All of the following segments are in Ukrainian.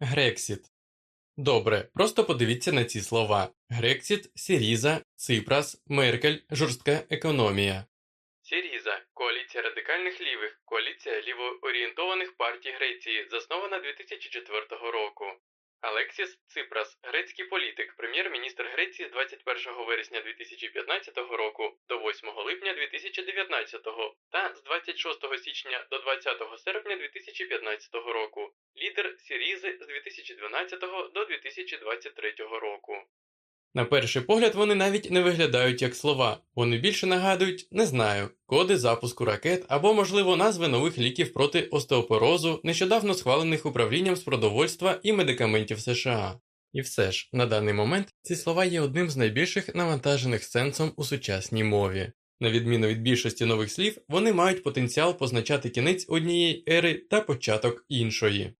Грексіт. Добре, просто подивіться на ці слова: Грексіт, Сіріза, Ципрас, Меркель, жорстка економія. Сіріза коаліція радикальних лівих, коаліція лівоорієнтованих партій Греції, заснована 2004 року. Алексіс Ципрас, грецький політик, прем'єр-міністр Греції з 21 вересня 2015 року до 8 липня 2019 та з 26 січня до 20 серпня 2015 року, лідер Сірізи з 2012 до 2023 року. На перший погляд вони навіть не виглядають як слова, вони більше нагадують, не знаю, коди запуску ракет або, можливо, назви нових ліків проти остеопорозу, нещодавно схвалених управлінням з продовольства і медикаментів США. І все ж, на даний момент ці слова є одним з найбільших навантажених сенсом у сучасній мові. На відміну від більшості нових слів, вони мають потенціал позначати кінець однієї ери та початок іншої.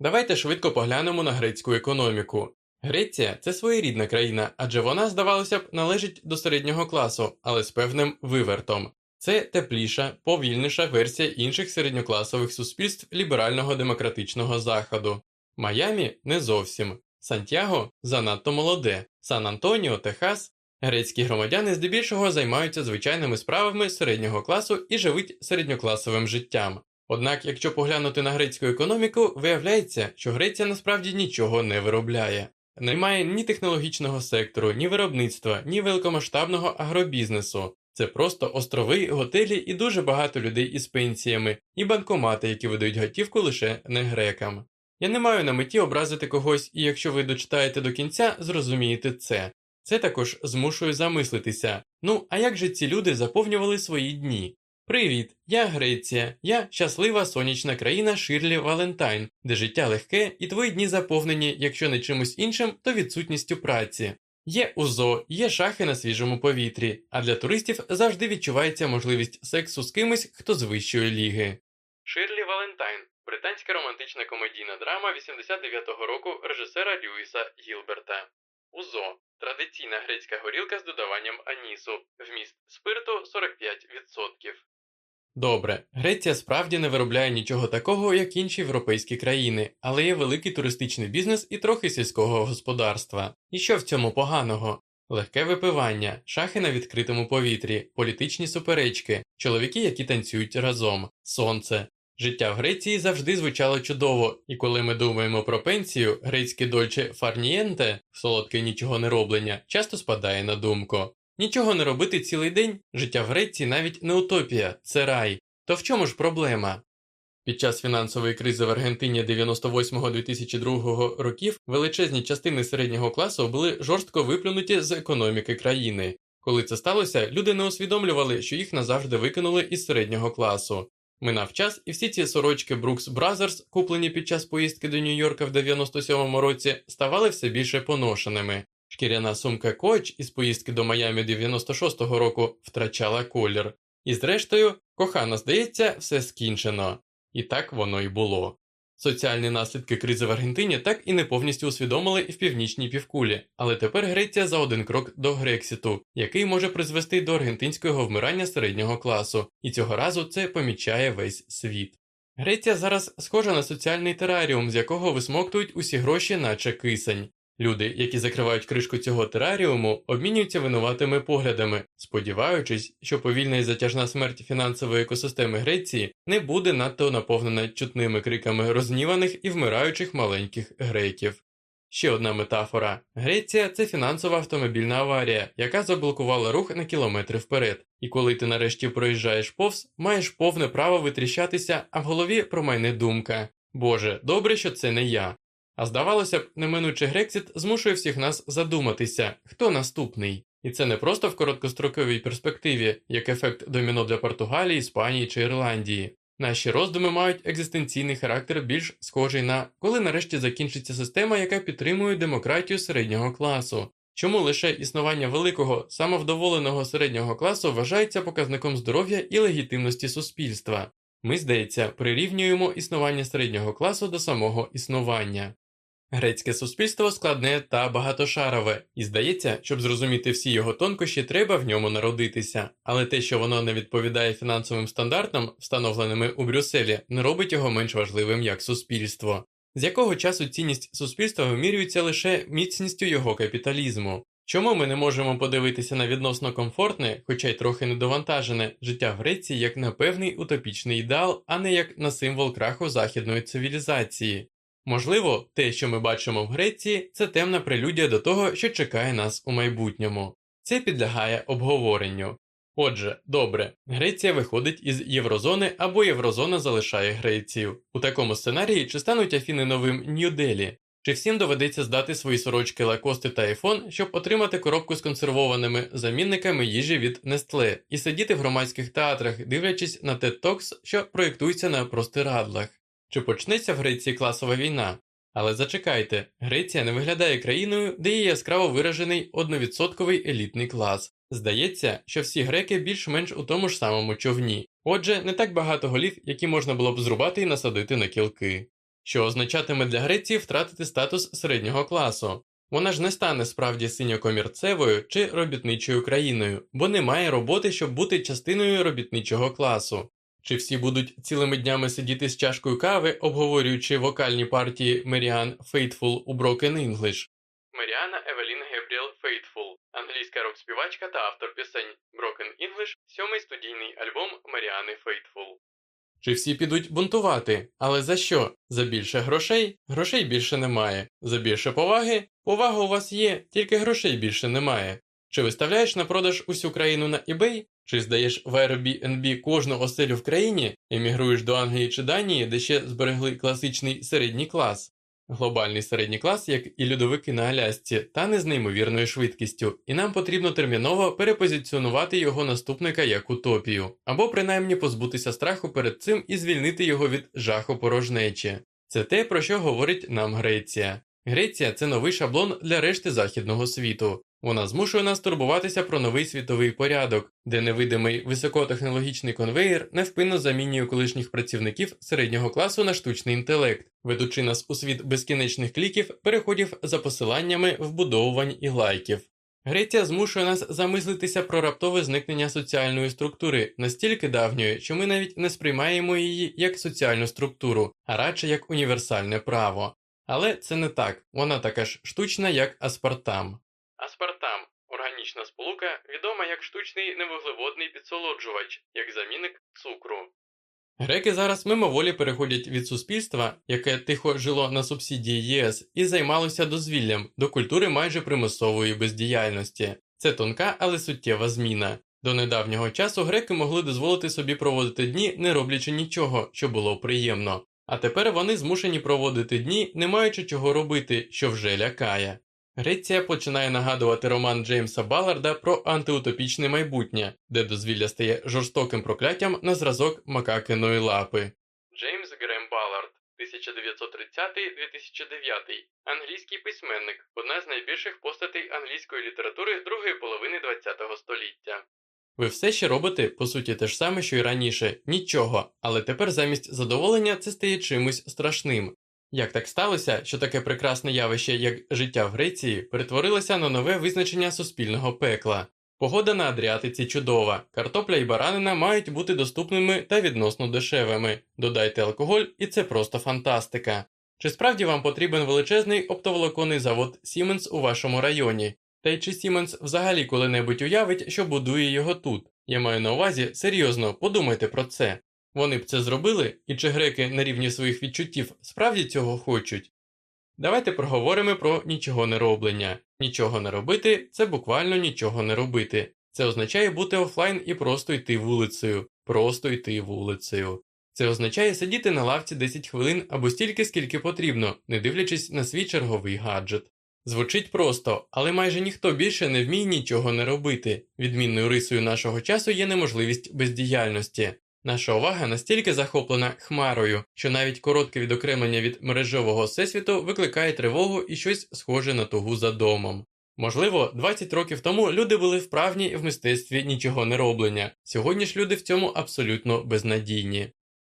Давайте швидко поглянемо на грецьку економіку. Греція це своєрідна країна, адже вона, здавалося б, належить до середнього класу, але з певним вивертом. Це тепліша, повільніша версія інших середньокласових суспільств ліберального демократичного заходу. Майамі не зовсім. Сантьяго занадто молоде, Сан Антоніо, Техас. Грецькі громадяни здебільшого займаються звичайними справами середнього класу і живуть середньокласовим життям. Однак, якщо поглянути на грецьку економіку, виявляється, що Греція насправді нічого не виробляє. Немає ні технологічного сектору, ні виробництва, ні великомасштабного агробізнесу. Це просто острови, готелі і дуже багато людей із пенсіями, і банкомати, які видають готівку лише не грекам. Я не маю на меті образити когось, і якщо ви дочитаєте до кінця, зрозумієте це. Це також змушує замислитися. Ну, а як же ці люди заповнювали свої дні? Привіт, я Греція, я щаслива сонячна країна Ширлі Валентайн, де життя легке і твої дні заповнені, якщо не чимось іншим, то відсутністю праці. Є УЗО, є шахи на свіжому повітрі, а для туристів завжди відчувається можливість сексу з кимось, хто з вищої ліги. Ширлі Валентайн британська романтична комедійна драма 89-го року режисера Льюіса Гілберта. УЗО традиційна грецька горілка з додаванням анісу, вміст спирту 45%. Добре, Греція справді не виробляє нічого такого, як інші європейські країни, але є великий туристичний бізнес і трохи сільського господарства. І що в цьому поганого? Легке випивання, шахи на відкритому повітрі, політичні суперечки, чоловіки, які танцюють разом, сонце. Життя в Греції завжди звучало чудово, і коли ми думаємо про пенсію, грецьке дольче фарнієнте, солодке нічого не роблення, часто спадає на думку. Нічого не робити цілий день, життя в Греції навіть не утопія, це рай. То в чому ж проблема? Під час фінансової кризи в Аргентині 98-2002 років величезні частини середнього класу були жорстко виплюнуті з економіки країни. Коли це сталося, люди не усвідомлювали, що їх назавжди викинули із середнього класу. Минав час, і всі ці сорочки Brooks Brothers, куплені під час поїздки до Нью-Йорка в 97-му році, ставали все більше поношеними. Шкіряна сумка Коч із поїздки до Майамі 96-го року втрачала колір. І зрештою, кохана, здається, все скінчено. І так воно й було. Соціальні наслідки кризи в Аргентині так і не повністю усвідомили в північній півкулі, але тепер Греція за один крок до Грексіту, який може призвести до аргентинського вмирання середнього класу, і цього разу це помічає весь світ. Греція зараз схожа на соціальний тераріум, з якого висмоктують усі гроші, наче кисень. Люди, які закривають кришку цього тераріуму, обмінюються винуватими поглядами, сподіваючись, що повільна і затяжна смерть фінансової екосистеми Греції не буде надто наповнена чутними криками розніваних і вмираючих маленьких греків. Ще одна метафора: Греція це фінансова автомобільна аварія, яка заблокувала рух на кілометри вперед. І коли ти нарешті проїжджаєш повз, маєш повне право витріщатися, а в голові промайне думка Боже, добре, що це не я. А здавалося б, неминучий Грексіт змушує всіх нас задуматися, хто наступний. І це не просто в короткостроковій перспективі, як ефект доміно для Португалії, Іспанії чи Ірландії. Наші роздуми мають екзистенційний характер більш схожий на коли нарешті закінчиться система, яка підтримує демократію середнього класу. Чому лише існування великого самовдоволеного середнього класу вважається показником здоров'я і легітимності суспільства? Ми, здається, прирівнюємо існування середнього класу до самого існування. Грецьке суспільство складне та багатошарове, і здається, щоб зрозуміти всі його тонкощі, треба в ньому народитися, але те, що воно не відповідає фінансовим стандартам, встановленими у Брюсселі, не робить його менш важливим як суспільство. З якого часу цінність суспільства вимірюється лише міцністю його капіталізму? Чому ми не можемо подивитися на відносно комфортне, хоча й трохи недовантажене, життя в Греції як на певний утопічний ідеал, а не як на символ краху західної цивілізації? Можливо, те, що ми бачимо в Греції, це темна прелюдія до того, що чекає нас у майбутньому. Це підлягає обговоренню. Отже, добре, Греція виходить із Єврозони або Єврозона залишає Грецію. У такому сценарії чи стануть Афіни новим Нью-Делі? Чи всім доведеться здати свої сорочки лакости та айфон, щоб отримати коробку з консервованими замінниками їжі від Nestle і сидіти в громадських театрах, дивлячись на TED Talks, що проєктуються на простирадлах? Чи почнеться в Греції класова війна? Але зачекайте, Греція не виглядає країною, де є яскраво виражений одновідсотковий елітний клас. Здається, що всі греки більш-менш у тому ж самому човні, отже, не так багато голів, які можна було б зрубати і насадити на кілки, що означатиме для Греції втратити статус середнього класу. Вона ж не стане справді синьокомірцевою чи робітничою країною, бо немає роботи, щоб бути частиною робітничого класу. Чи всі будуть цілими днями сидіти з чашкою кави, обговорюючи вокальні партії Меріан Фейтфул у Broken English? Меріана Евелін Гебріел Фейтфул, англійська рок-співачка та автор пісень Broken English, сьомий студійний альбом Меріани Фейтфул. Чи всі підуть бунтувати? Але за що? За більше грошей? Грошей більше немає. За більше поваги? Повага у вас є, тільки грошей більше немає. Чи виставляєш на продаж усю країну на eBay? Чи здаєш в Airbnb кожну оселю в країні, емігруєш до Англії чи Данії, де ще зберегли класичний середній клас? Глобальний середній клас, як і льодовики на Алясці, тане з неймовірною швидкістю, і нам потрібно терміново перепозиціонувати його наступника як утопію, або принаймні позбутися страху перед цим і звільнити його від жаху порожнечі. Це те, про що говорить нам Греція. Греція це новий шаблон для решти західного світу. Вона змушує нас турбуватися про новий світовий порядок, де невидимий високотехнологічний конвейер невпинно замінює колишніх працівників середнього класу на штучний інтелект, ведучи нас у світ безкінечних кліків, переходів за посиланнями, вбудовувань і лайків. Греція змушує нас замислитися про раптове зникнення соціальної структури настільки давньої, що ми навіть не сприймаємо її як соціальну структуру, а радше як універсальне право. Але це не так, вона така ж штучна, як аспартам. Аспартам органічна сполука, відома як штучний невуглеводний підсолоджувач, як замінник цукру. Греки зараз мимоволі переходять від суспільства, яке тихо жило на субсидії ЄС, і займалося дозвіллям до культури майже примусової бездіяльності. Це тонка, але суттєва зміна. До недавнього часу греки могли дозволити собі проводити дні, не роблячи нічого, що було приємно. А тепер вони змушені проводити дні, не маючи чого робити, що вже лякає. Греція починає нагадувати роман Джеймса Балларда про антиутопічне майбутнє, де дозвілля стає жорстоким прокляттям на зразок макакиної лапи. Джеймс Грем Баллард 1930-2009 англійський письменник, одна з найбільших постатей англійської літератури другої половини ХХ століття. Ви все ще робите, по суті, те ж саме, що й раніше, нічого, але тепер замість задоволення це стає чимось страшним. Як так сталося, що таке прекрасне явище, як життя в Греції, перетворилося на нове визначення суспільного пекла. Погода на Адріатиці чудова, картопля і баранина мають бути доступними та відносно дешевими. Додайте алкоголь, і це просто фантастика. Чи справді вам потрібен величезний оптоволоконний завод Siemens у вашому районі? Та й чи Siemens взагалі коли-небудь уявить, що будує його тут? Я маю на увазі серйозно подумайте про це. Вони б це зробили, і чи греки на рівні своїх відчуттів справді цього хочуть? Давайте проговоримо про нічого не роблення. Нічого не робити це буквально нічого не робити. Це означає бути офлайн і просто йти вулицею, просто йти вулицею. Це означає сидіти на лавці 10 хвилин або стільки, скільки потрібно, не дивлячись на свій черговий гаджет. Звучить просто, але майже ніхто більше не вміє нічого не робити. Відмінною рисою нашого часу є неможливість бездіяльності. Наша увага настільки захоплена хмарою, що навіть коротке відокремлення від мережового всесвіту викликає тривогу і щось схоже на тугу за домом. Можливо, 20 років тому люди були вправні в мистецтві нічого не роблення, сьогодні ж люди в цьому абсолютно безнадійні.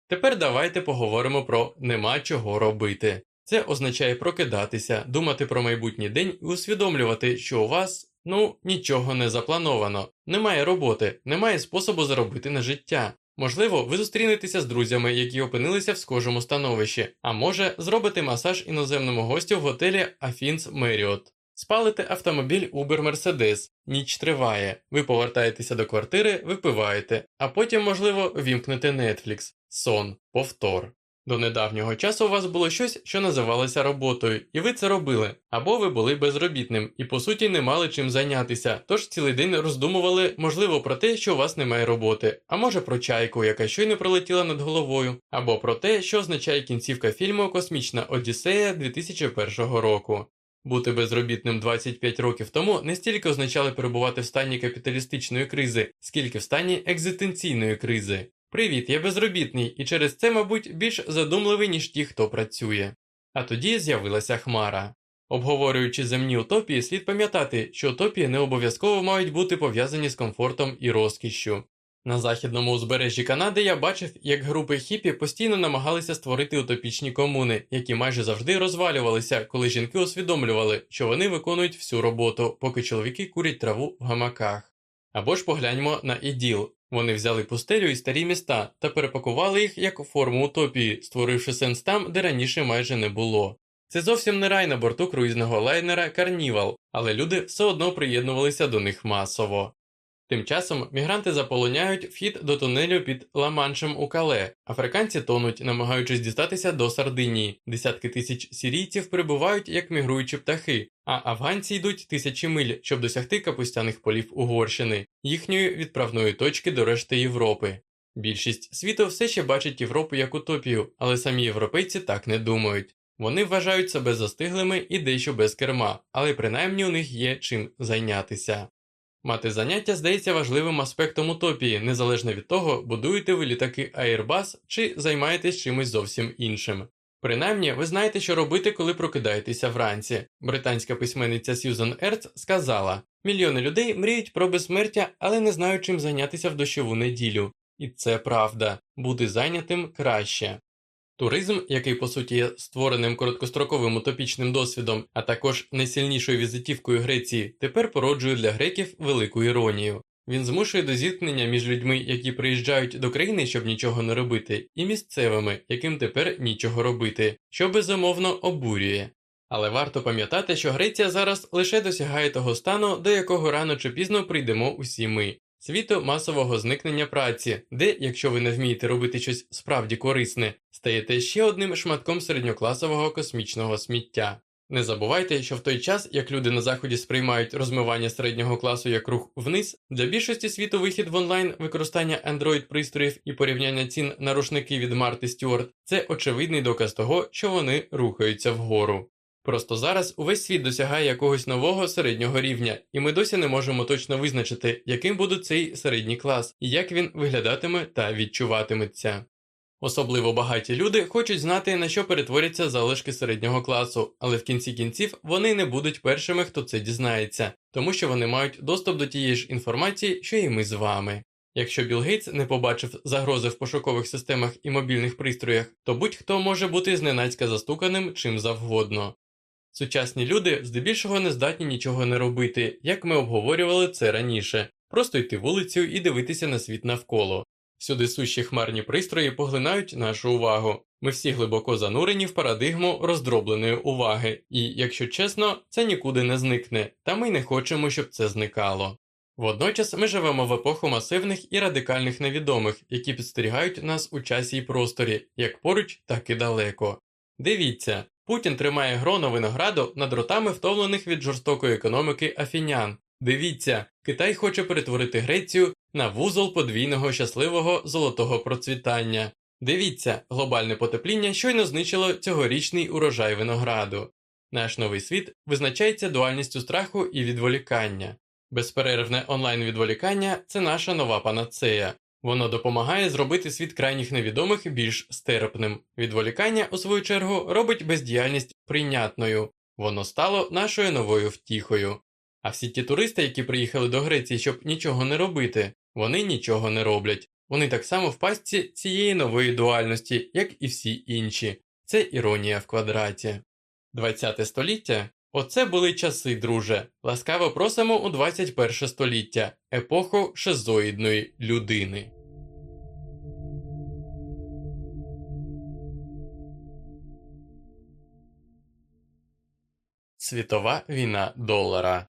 Тепер давайте поговоримо про нема чого робити. Це означає прокидатися, думати про майбутній день і усвідомлювати, що у вас ну нічого не заплановано, немає роботи, немає способу заробити на життя. Можливо, ви зустрінетеся з друзями, які опинилися в схожому становищі, а може, зробите масаж іноземному гостю в готелі Афінс Меріот. Спалите автомобіль Uber Mercedes, ніч триває, ви повертаєтеся до квартири, випиваєте, а потім, можливо, вімкнете Netflix, сон, повтор. До недавнього часу у вас було щось, що називалося роботою, і ви це робили, або ви були безробітним і по суті не мали чим зайнятися, тож цілий день роздумували, можливо, про те, що у вас немає роботи, а може про чайку, яка щойно пролетіла над головою, або про те, що означає кінцівка фільму Космічна Одіссея 2001 року. Бути безробітним 25 років тому не стільки означало перебувати в стані капіталістичної кризи, скільки в стані екзистенційної кризи. Привіт, я безробітний, і через це, мабуть, більш задумливий, ніж ті, хто працює. А тоді з'явилася Хмара. Обговорюючи земні утопії, слід пам'ятати, що утопії не обов'язково мають бути пов'язані з комфортом і розкішшю. На західному узбережжі Канади я бачив, як групи хіпі постійно намагалися створити утопічні комуни, які майже завжди розвалювалися, коли жінки усвідомлювали, що вони виконують всю роботу, поки чоловіки курять траву в гамаках. Або ж погляньмо на іділ. Вони взяли пустелю і старі міста та перепакували їх як форму утопії, створивши сенс там, де раніше майже не було. Це зовсім не рай на борту круїзного лайнера Карнівал, але люди все одно приєднувалися до них масово. Тим часом мігранти заполоняють вхід до тунелю під Ла-Маншем у Кале. Африканці тонуть, намагаючись дістатися до Сардинії. Десятки тисяч сірійців прибувають як мігруючі птахи, а афганці йдуть тисячі миль, щоб досягти капустяних полів Угорщини, їхньої відправної точки до решти Європи. Більшість світу все ще бачить Європу як утопію, але самі європейці так не думають. Вони вважають себе застиглими і дещо без керма, але принаймні у них є чим зайнятися. Мати заняття здається важливим аспектом утопії, незалежно від того, будуєте ви літаки Airbus чи займаєтесь чимось зовсім іншим. Принаймні, ви знаєте, що робити, коли прокидаєтеся вранці. Британська письменниця Сьюзан Ерц сказала: мільйони людей мріють про безсмертя, але не знають чим зайнятися в дощову неділю. І це правда, бути зайнятим краще. Туризм, який по суті є створеним короткостроковим утопічним досвідом, а також найсильнішою візитівкою Греції, тепер породжує для греків велику іронію. Він змушує до зіткнення між людьми, які приїжджають до країни, щоб нічого не робити, і місцевими, яким тепер нічого робити, що безумовно обурює. Але варто пам'ятати, що Греція зараз лише досягає того стану, до якого рано чи пізно прийдемо усі ми світу масового зникнення праці, де, якщо ви не вмієте робити щось справді корисне, стаєте ще одним шматком середньокласового космічного сміття. Не забувайте, що в той час, як люди на заході сприймають розмивання середнього класу як рух вниз, для більшості світу вихід в онлайн, використання Android пристроїв і порівняння цін на рушники від Марти Стюарт це очевидний доказ того, що вони рухаються вгору. Просто зараз увесь світ досягає якогось нового середнього рівня, і ми досі не можемо точно визначити, яким буде цей середній клас і як він виглядатиме та відчуватиметься. Особливо багаті люди хочуть знати, на що перетворяться залишки середнього класу, але в кінці кінців вони не будуть першими, хто це дізнається, тому що вони мають доступ до тієї ж інформації, що і ми з вами. Якщо Білл Гейтс не побачив загрози в пошукових системах і мобільних пристроях, то будь-хто може бути зненацька застуканим чим завгодно. Сучасні люди здебільшого не здатні нічого не робити, як ми обговорювали це раніше, просто йти вулицею і дивитися на світ навколо. Всюди сущі хмарні пристрої поглинають нашу увагу. Ми всі глибоко занурені в парадигму роздробленої уваги, і, якщо чесно, це нікуди не зникне, та ми не хочемо, щоб це зникало. Водночас ми живемо в епоху масивних і радикальних невідомих, які підстерігають нас у часі і просторі, як поруч, так і далеко. Дивіться, Путін тримає гроно винограду над ротами втомлених від жорстокої економіки афінян. Дивіться, Китай хоче перетворити Грецію на вузол подвійного щасливого золотого процвітання. Дивіться, глобальне потепління щойно знищило цьогорічний урожай винограду. Наш новий світ визначається дуальністю страху і відволікання. Безперервне онлайн відволікання це наша нова панацея. Воно допомагає зробити світ крайніх невідомих більш стерпним. Відволікання, у свою чергу, робить бездіяльність прийнятною, воно стало нашою новою втіхою. А всі ті туристи, які приїхали до Греції, щоб нічого не робити, вони нічого не роблять. Вони так само в пастці цієї нової дуальності, як і всі інші. Це іронія в квадраті. ХХ століття Оце були часи, друже. Ласкаво просимо у 21 століття, епоху шизоїдної людини. Світова війна долара.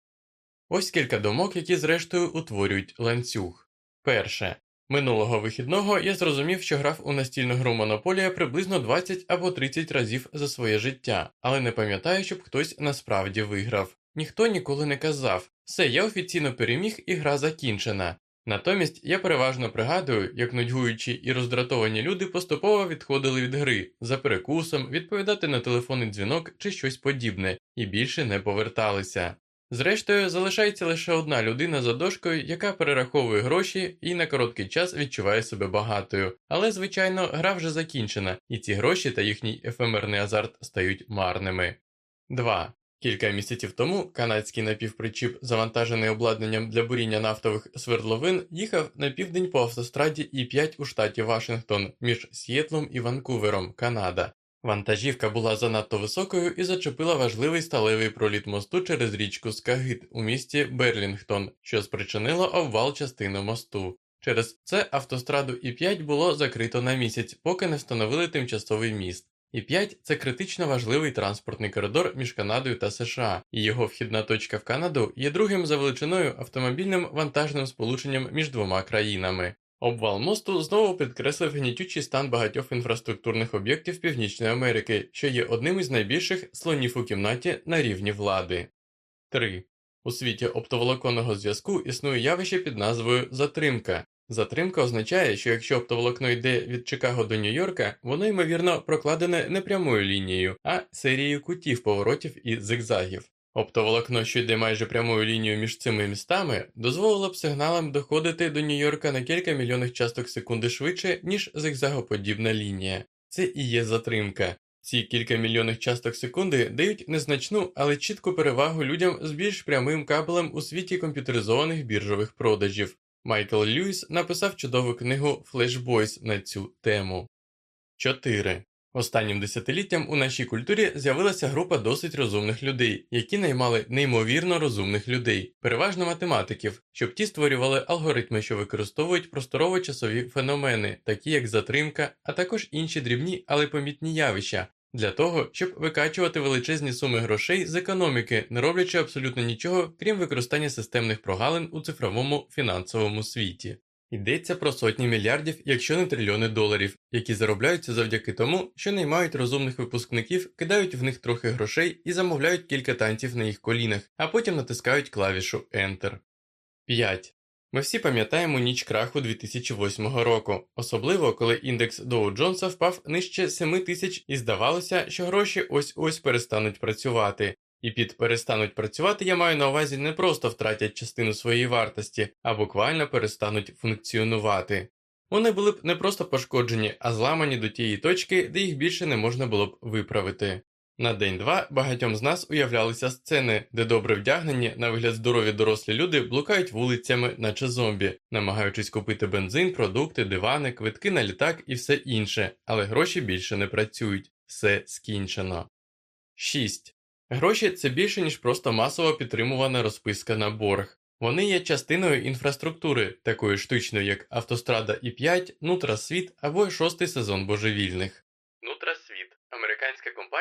Ось кілька думок, які зрештою утворюють ланцюг. Перше. Минулого вихідного я зрозумів, що грав у настільну гру Монополія приблизно 20 або 30 разів за своє життя, але не пам'ятаю, щоб хтось насправді виграв. Ніхто ніколи не казав все, я офіційно переміг і гра закінчена. Натомість я переважно пригадую, як нудьгуючі і роздратовані люди поступово відходили від гри за перекусом, відповідати на телефонний дзвінок чи щось подібне, і більше не поверталися. Зрештою, залишається лише одна людина за дошкою, яка перераховує гроші і на короткий час відчуває себе багатою. Але, звичайно, гра вже закінчена, і ці гроші та їхній ефемерний азарт стають марними. 2. Кілька місяців тому канадський напівпричіп, завантажений обладнанням для буріння нафтових свердловин, їхав на південь по автостраді І5 у штаті Вашингтон між Сієтлом і Ванкувером, Канада. Вантажівка була занадто високою і зачепила важливий сталевий проліт мосту через річку Скагит у місті Берлінгтон, що спричинило обвал частини мосту. Через це автостраду І5 було закрито на місяць, поки не встановили тимчасовий міст. І5 це критично важливий транспортний коридор між Канадою та США, і його вхідна точка в Канаду є другим за величиною автомобільним вантажним сполученням між двома країнами. Обвал мосту знову підкреслив гнітючий стан багатьох інфраструктурних об'єктів Північної Америки, що є одним із найбільших слонів у кімнаті на рівні влади. 3. У світі оптоволоконного зв'язку існує явище під назвою затримка. Затримка означає, що якщо оптоволокно йде від Чикаго до Нью-Йорка, воно ймовірно прокладене не прямою лінією, а серією кутів поворотів і зигзагів. Оптоволокно, що йде майже прямою лінією між цими містами, дозволило б сигналам доходити до Нью-Йорка на кілька мільйонних часток секунди швидше, ніж зигзагоподібна лінія. Це і є затримка. Ці кілька мільйонних часток секунди дають незначну, але чітку перевагу людям з більш прямим кабелем у світі комп'ютеризованих біржових продажів. Майкл Льюіс написав чудову книгу Flashboys на цю тему. 4. Останнім десятиліттям у нашій культурі з'явилася група досить розумних людей, які наймали неймовірно розумних людей, переважно математиків, щоб ті створювали алгоритми, що використовують просторово-часові феномени, такі як затримка, а також інші дрібні, але помітні явища, для того, щоб викачувати величезні суми грошей з економіки, не роблячи абсолютно нічого, крім використання системних прогалин у цифровому фінансовому світі. Йдеться про сотні мільярдів, якщо не трильйони доларів, які заробляються завдяки тому, що наймають розумних випускників, кидають в них трохи грошей і замовляють кілька танців на їх колінах, а потім натискають клавішу Enter. 5. Ми всі пам'ятаємо ніч краху 2008 року, особливо коли індекс Доу Джонса впав нижче 7 тисяч і здавалося, що гроші ось ось перестануть працювати. І під перестануть працювати я маю на увазі не просто втратять частину своєї вартості, а буквально перестануть функціонувати. Вони були б не просто пошкоджені, а зламані до тієї точки, де їх більше не можна було б виправити. На день-два багатьом з нас уявлялися сцени, де добре вдягнені, на вигляд здорові дорослі люди блукають вулицями, наче зомбі, намагаючись купити бензин, продукти, дивани, квитки на літак і все інше, але гроші більше не працюють, все скінчено. 6. Гроші це більше, ніж просто масово підтримувана розписка на борг. Вони є частиною інфраструктури, такої штучної, як автострада І5, Нутрасвіт або шостий сезон божевільних.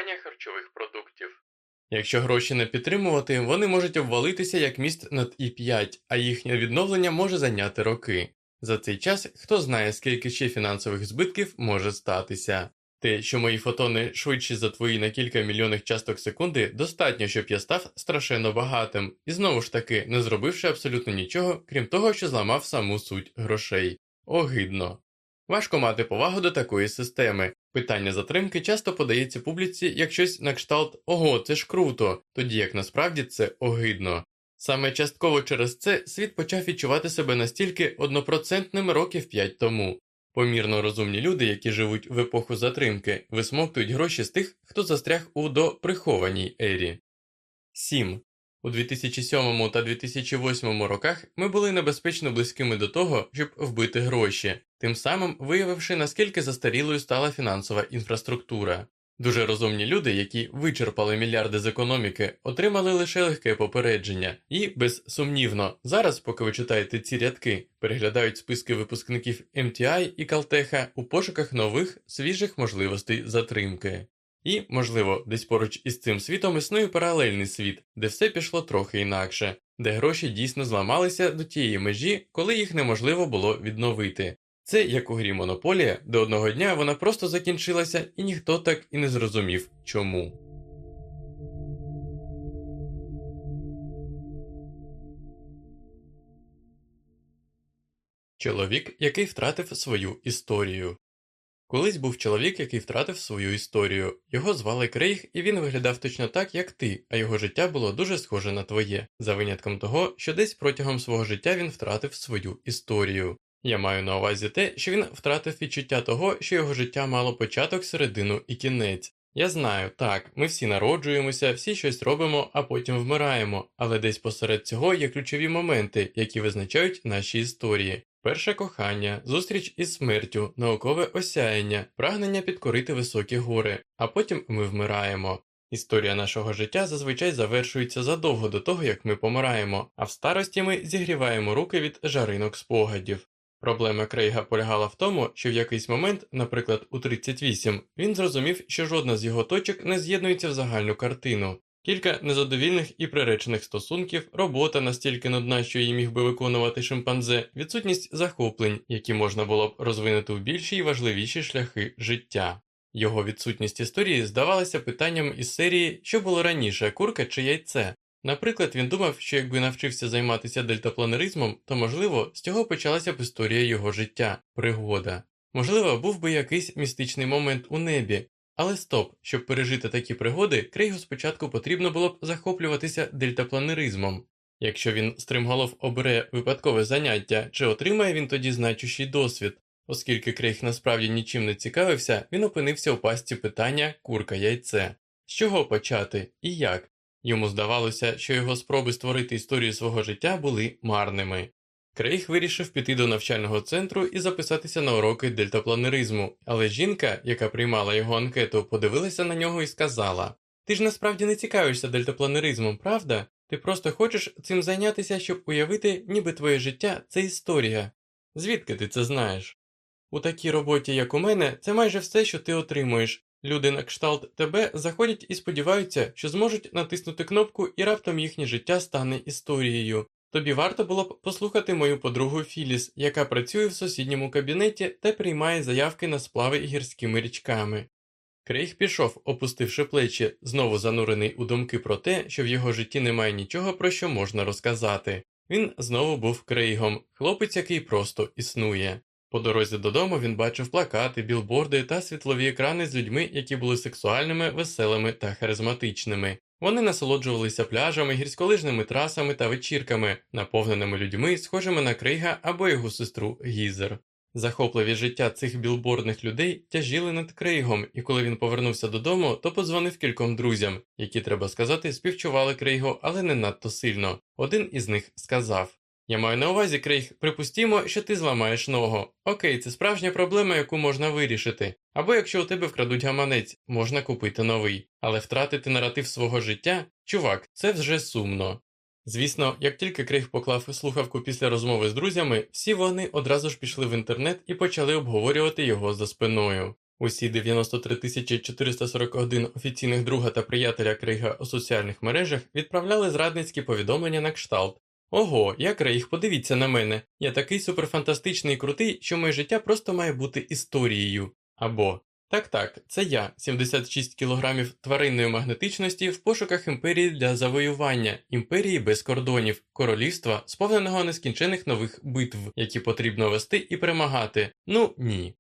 Компанія харчових продуктів. Якщо гроші не підтримувати, вони можуть обвалитися як міст над І5, а їхнє відновлення може зайняти роки. За цей час хто знає, скільки ще фінансових збитків може статися. Те, що мої фотони швидші за твої на кілька мільйонних часток секунди, достатньо, щоб я став страшенно багатим, і знову ж таки, не зробивши абсолютно нічого, крім того, що зламав саму суть грошей. Огидно. Важко мати повагу до такої системи. Питання затримки часто подається публіці як щось на кшталт Ого, це ж круто, тоді як насправді це огидно. Саме частково через це світ почав відчувати себе настільки однопроцентним років п'ять тому. Помірно розумні люди, які живуть в епоху затримки, висмоктують гроші з тих, хто застряг у доприхованій ері. 7. У 2007 та 2008 роках ми були небезпечно близькими до того, щоб вбити гроші, тим самим виявивши, наскільки застарілою стала фінансова інфраструктура. Дуже розумні люди, які вичерпали мільярди з економіки, отримали лише легке попередження, і, безсумнівно, зараз, поки ви читаєте ці рядки, переглядають списки випускників MTI і Калтеха у пошуках нових свіжих можливостей затримки. І, можливо, десь поруч із цим світом існує паралельний світ, де все пішло трохи інакше, де гроші дійсно зламалися до тієї межі, коли їх неможливо було відновити. Це як у грі Монополія, де одного дня вона просто закінчилася і ніхто так і не зрозумів чому. Чоловік, який втратив свою історію. Колись був чоловік, який втратив свою історію. Його звали Крейг, і він виглядав точно так, як ти, а його життя було дуже схоже на твоє, за винятком того, що десь протягом свого життя він втратив свою історію. Я маю на увазі те, що він втратив відчуття того, що його життя мало початок, середину і кінець. Я знаю, так, ми всі народжуємося, всі щось робимо, а потім вмираємо, але десь посеред цього є ключові моменти, які визначають наші історії. Перше кохання, зустріч із смертю, наукове осяяння, прагнення підкорити високі гори, а потім ми вмираємо. Історія нашого життя зазвичай завершується задовго до того, як ми помираємо, а в старості ми зігріваємо руки від жаринок спогадів. Проблема Крейга полягала в тому, що в якийсь момент, наприклад, у 38, він зрозумів, що жодна з його точок не з'єднується в загальну картину. Кілька незадовільних і приречених стосунків, робота настільки нудна, що її міг би виконувати шимпанзе, відсутність захоплень, які можна було б розвинути у більші і важливіші шляхи життя. Його відсутність історії здавалася питанням із серії, що було раніше, курка чи яйце. Наприклад, він думав, що якби навчився займатися дельтапланеризмом, то, можливо, з цього почалася б історія його життя, пригода. Можливо, був би якийсь містичний момент у небі, але стоп, щоб пережити такі пригоди, Крейгу спочатку потрібно було б захоплюватися дельтапланеризмом. Якщо він стримголов обере випадкове заняття, чи отримає він тоді значущий досвід, оскільки Крейг насправді нічим не цікавився, він опинився у пастці питання курка яйце. З чого почати і як? Йому здавалося, що його спроби створити історію свого життя були марними. Крейг вирішив піти до навчального центру і записатися на уроки дельтапланеризму, але жінка, яка приймала його анкету, подивилася на нього і сказала: Ти ж насправді не цікавишся дельтапланеризмом, правда? Ти просто хочеш цим зайнятися, щоб уявити, ніби твоє життя це історія. Звідки ти це знаєш? У такій роботі, як у мене, це майже все, що ти отримуєш. Люди на кшталт тебе заходять і сподіваються, що зможуть натиснути кнопку, і раптом їхнє життя стане історією. Тобі варто було б послухати мою подругу Філіс, яка працює в сусідньому кабінеті та приймає заявки на сплави гірськими річками. Крейг пішов, опустивши плечі, знову занурений у думки про те, що в його житті немає нічого, про що можна розказати. Він знову був Крейгом, хлопець, який просто існує. По дорозі додому він бачив плакати, білборди та світлові екрани з людьми, які були сексуальними, веселими та харизматичними. Вони насолоджувалися пляжами, гірськолижними трасами та вечірками, наповненими людьми, схожими на Крейга або його сестру Гізер. Захопливі життя цих білбордних людей тяжіли над Крейгом, і коли він повернувся додому, то подзвонив кільком друзям, які, треба сказати, співчували Крейгу, але не надто сильно. Один із них сказав я маю на увазі, Крейг, припустімо, що ти зламаєш ногу. Окей, це справжня проблема, яку можна вирішити. Або якщо у тебе вкрадуть гаманець, можна купити новий. Але втратити наратив свого життя, чувак, це вже сумно. Звісно, як тільки Крейг поклав слухавку після розмови з друзями, всі вони одразу ж пішли в інтернет і почали обговорювати його за спиною. Усі 93 441 офіційних друга та приятеля Крейга у соціальних мережах відправляли зрадницькі повідомлення на кшталт. Ого, як рейх, подивіться на мене. Я такий суперфантастичний і крутий, що моє життя просто має бути історією. Або так так, це я, 76 кілограмів тваринної магнетичності в пошуках імперії для завоювання, імперії без кордонів, королівства, сповненого нескінчених нових битв, які потрібно вести і перемагати. Ну ні.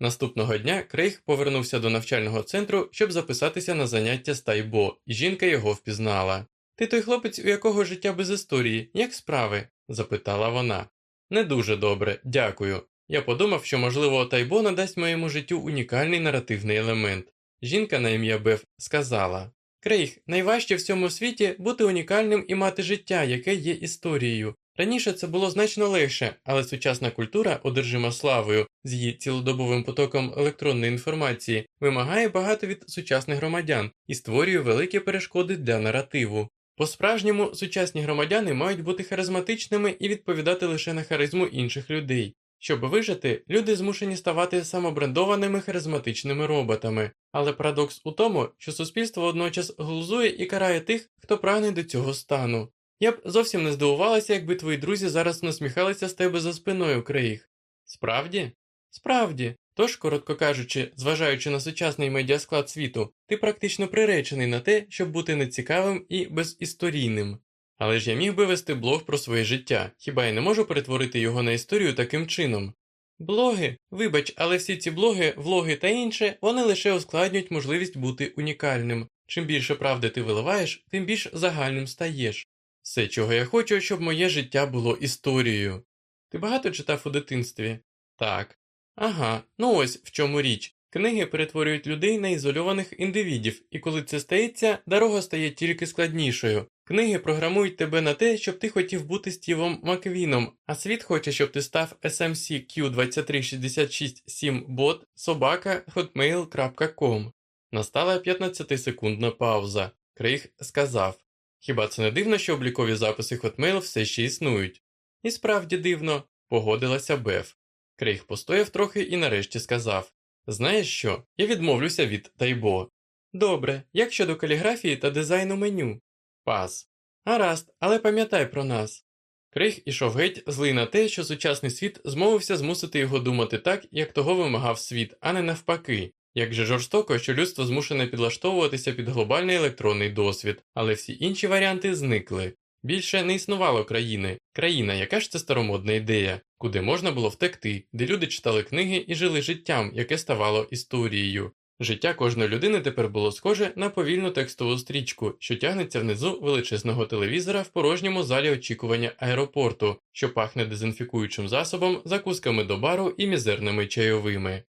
Наступного дня Крейг повернувся до навчального центру, щоб записатися на заняття з тайбо, і жінка його впізнала. Ти той хлопець, у якого життя без історії, як справи? запитала вона. Не дуже добре, дякую. Я подумав, що, можливо, Тайбо надасть моєму життю унікальний наративний елемент. Жінка на ім'я Беф сказала Крейг, найважче в цьому світі бути унікальним і мати життя, яке є історією. Раніше це було значно легше, але сучасна культура, одержима славою з її цілодобовим потоком електронної інформації, вимагає багато від сучасних громадян і створює великі перешкоди для наративу. По-справжньому сучасні громадяни мають бути харизматичними і відповідати лише на харизму інших людей. Щоб вижити, люди змушені ставати самобрендованими харизматичними роботами, але парадокс у тому, що суспільство водночас глузує і карає тих, хто прагне до цього стану. Я б зовсім не здивувалася, якби твої друзі зараз насміхалися з тебе за спиною Крейг. Справді? Справді. Тож, коротко кажучи, зважаючи на сучасний медіасклад світу, ти практично приречений на те, щоб бути нецікавим і безісторійним. Але ж я міг би вести блог про своє життя, хіба я не можу перетворити його на історію таким чином? Блоги, вибач, але всі ці блоги, влоги та інше, вони лише ускладнюють можливість бути унікальним. Чим більше правди ти виливаєш, тим більш загальним стаєш. Все, чого я хочу, щоб моє життя було історією. Ти багато читав у дитинстві? Так. Ага, ну ось в чому річ. Книги перетворюють людей на ізольованих індивідів, і коли це стається, дорога стає тільки складнішою. Книги програмують тебе на те, щоб ти хотів бути Стівом Маквіном, а світ хоче, щоб ти став SMCQ23667 бот собака hotmail.com. Настала 15-секундна пауза. Крейг сказав Хіба це не дивно, що облікові записи Hotmail все ще існують? І справді дивно, погодилася Беф. Крейг постояв трохи і нарешті сказав Знаєш що, я відмовлюся від Тайбо. Добре, як щодо каліграфії та дизайну меню? Пас. Гаразд, але пам'ятай про нас. Крейг ішов геть, злий на те, що сучасний світ змовився змусити його думати так, як того вимагав світ, а не навпаки. Як же жорстоко, що людство змушене підлаштовуватися під глобальний електронний досвід, але всі інші варіанти зникли. Більше не існувало країни, країна, яка ж це старомодна ідея, куди можна було втекти, де люди читали книги і жили життям, яке ставало історією. Життя кожної людини тепер було схоже на повільну текстову стрічку, що тягнеться внизу величезного телевізора в порожньому залі очікування аеропорту, що пахне дезінфікуючим засобом, закусками до бару і мізерними чайовими.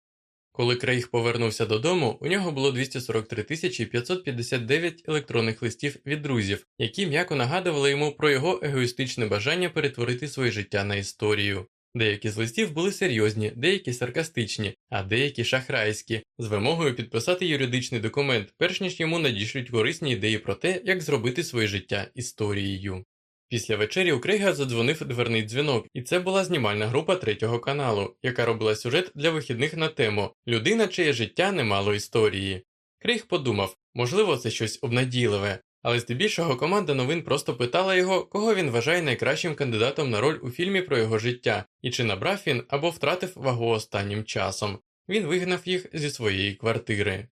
Коли Крейг повернувся додому, у нього було 243 тисячі 559 електронних листів від друзів, які м'яко нагадували йому про його егоїстичне бажання перетворити своє життя на історію. Деякі з листів були серйозні, деякі саркастичні, а деякі шахрайські, з вимогою підписати юридичний документ, перш ніж йому надішлють корисні ідеї про те, як зробити своє життя історією. Після вечері у Крейга задзвонив дверний дзвінок, і це була знімальна група третього каналу, яка робила сюжет для вихідних на тему Людина, чиє життя не мало історії. Крейг подумав, можливо, це щось обнадійливе, але здебільшого команда новин просто питала його, кого він вважає найкращим кандидатом на роль у фільмі про його життя, і чи набрав він або втратив вагу останнім часом. Він вигнав їх зі своєї квартири.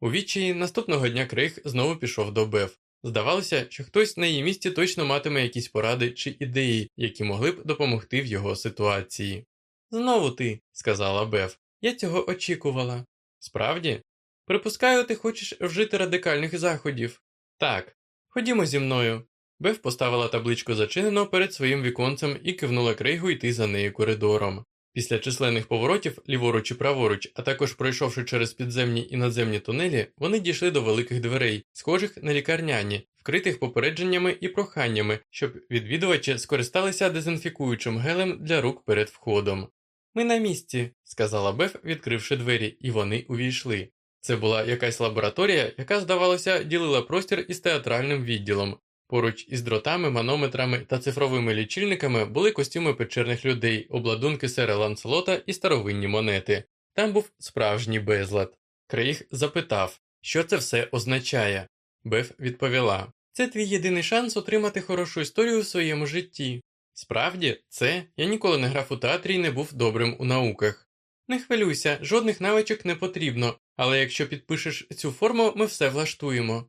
У відчаї наступного дня Крейг знову пішов до Бев. Здавалося, що хтось на її місці точно матиме якісь поради чи ідеї, які могли б допомогти в його ситуації. Знову ти, сказала Бев, я цього очікувала. Справді? Припускаю, ти хочеш вжити радикальних заходів. Так, ходімо зі мною. Бев поставила табличку зачинено перед своїм віконцем і кивнула крейгу йти за нею коридором. Після численних поворотів, ліворуч і праворуч, а також пройшовши через підземні і надземні тунелі, вони дійшли до великих дверей, схожих на лікарняні, вкритих попередженнями і проханнями, щоб відвідувачі скористалися дезінфікуючим гелем для рук перед входом. Ми на місці, сказала Беф, відкривши двері, і вони увійшли. Це була якась лабораторія, яка, здавалося, ділила простір із театральним відділом. Поруч із дротами, манометрами та цифровими лічильниками були костюми печерних людей, обладунки сера Ланселота і старовинні монети. Там був справжній безлад. Крейг запитав, що це все означає. Беф відповіла: Це твій єдиний шанс отримати хорошу історію в своєму житті. Справді, це я ніколи не грав у театрі і не був добрим у науках. Не хвилюйся, жодних навичок не потрібно, але якщо підпишеш цю форму, ми все влаштуємо.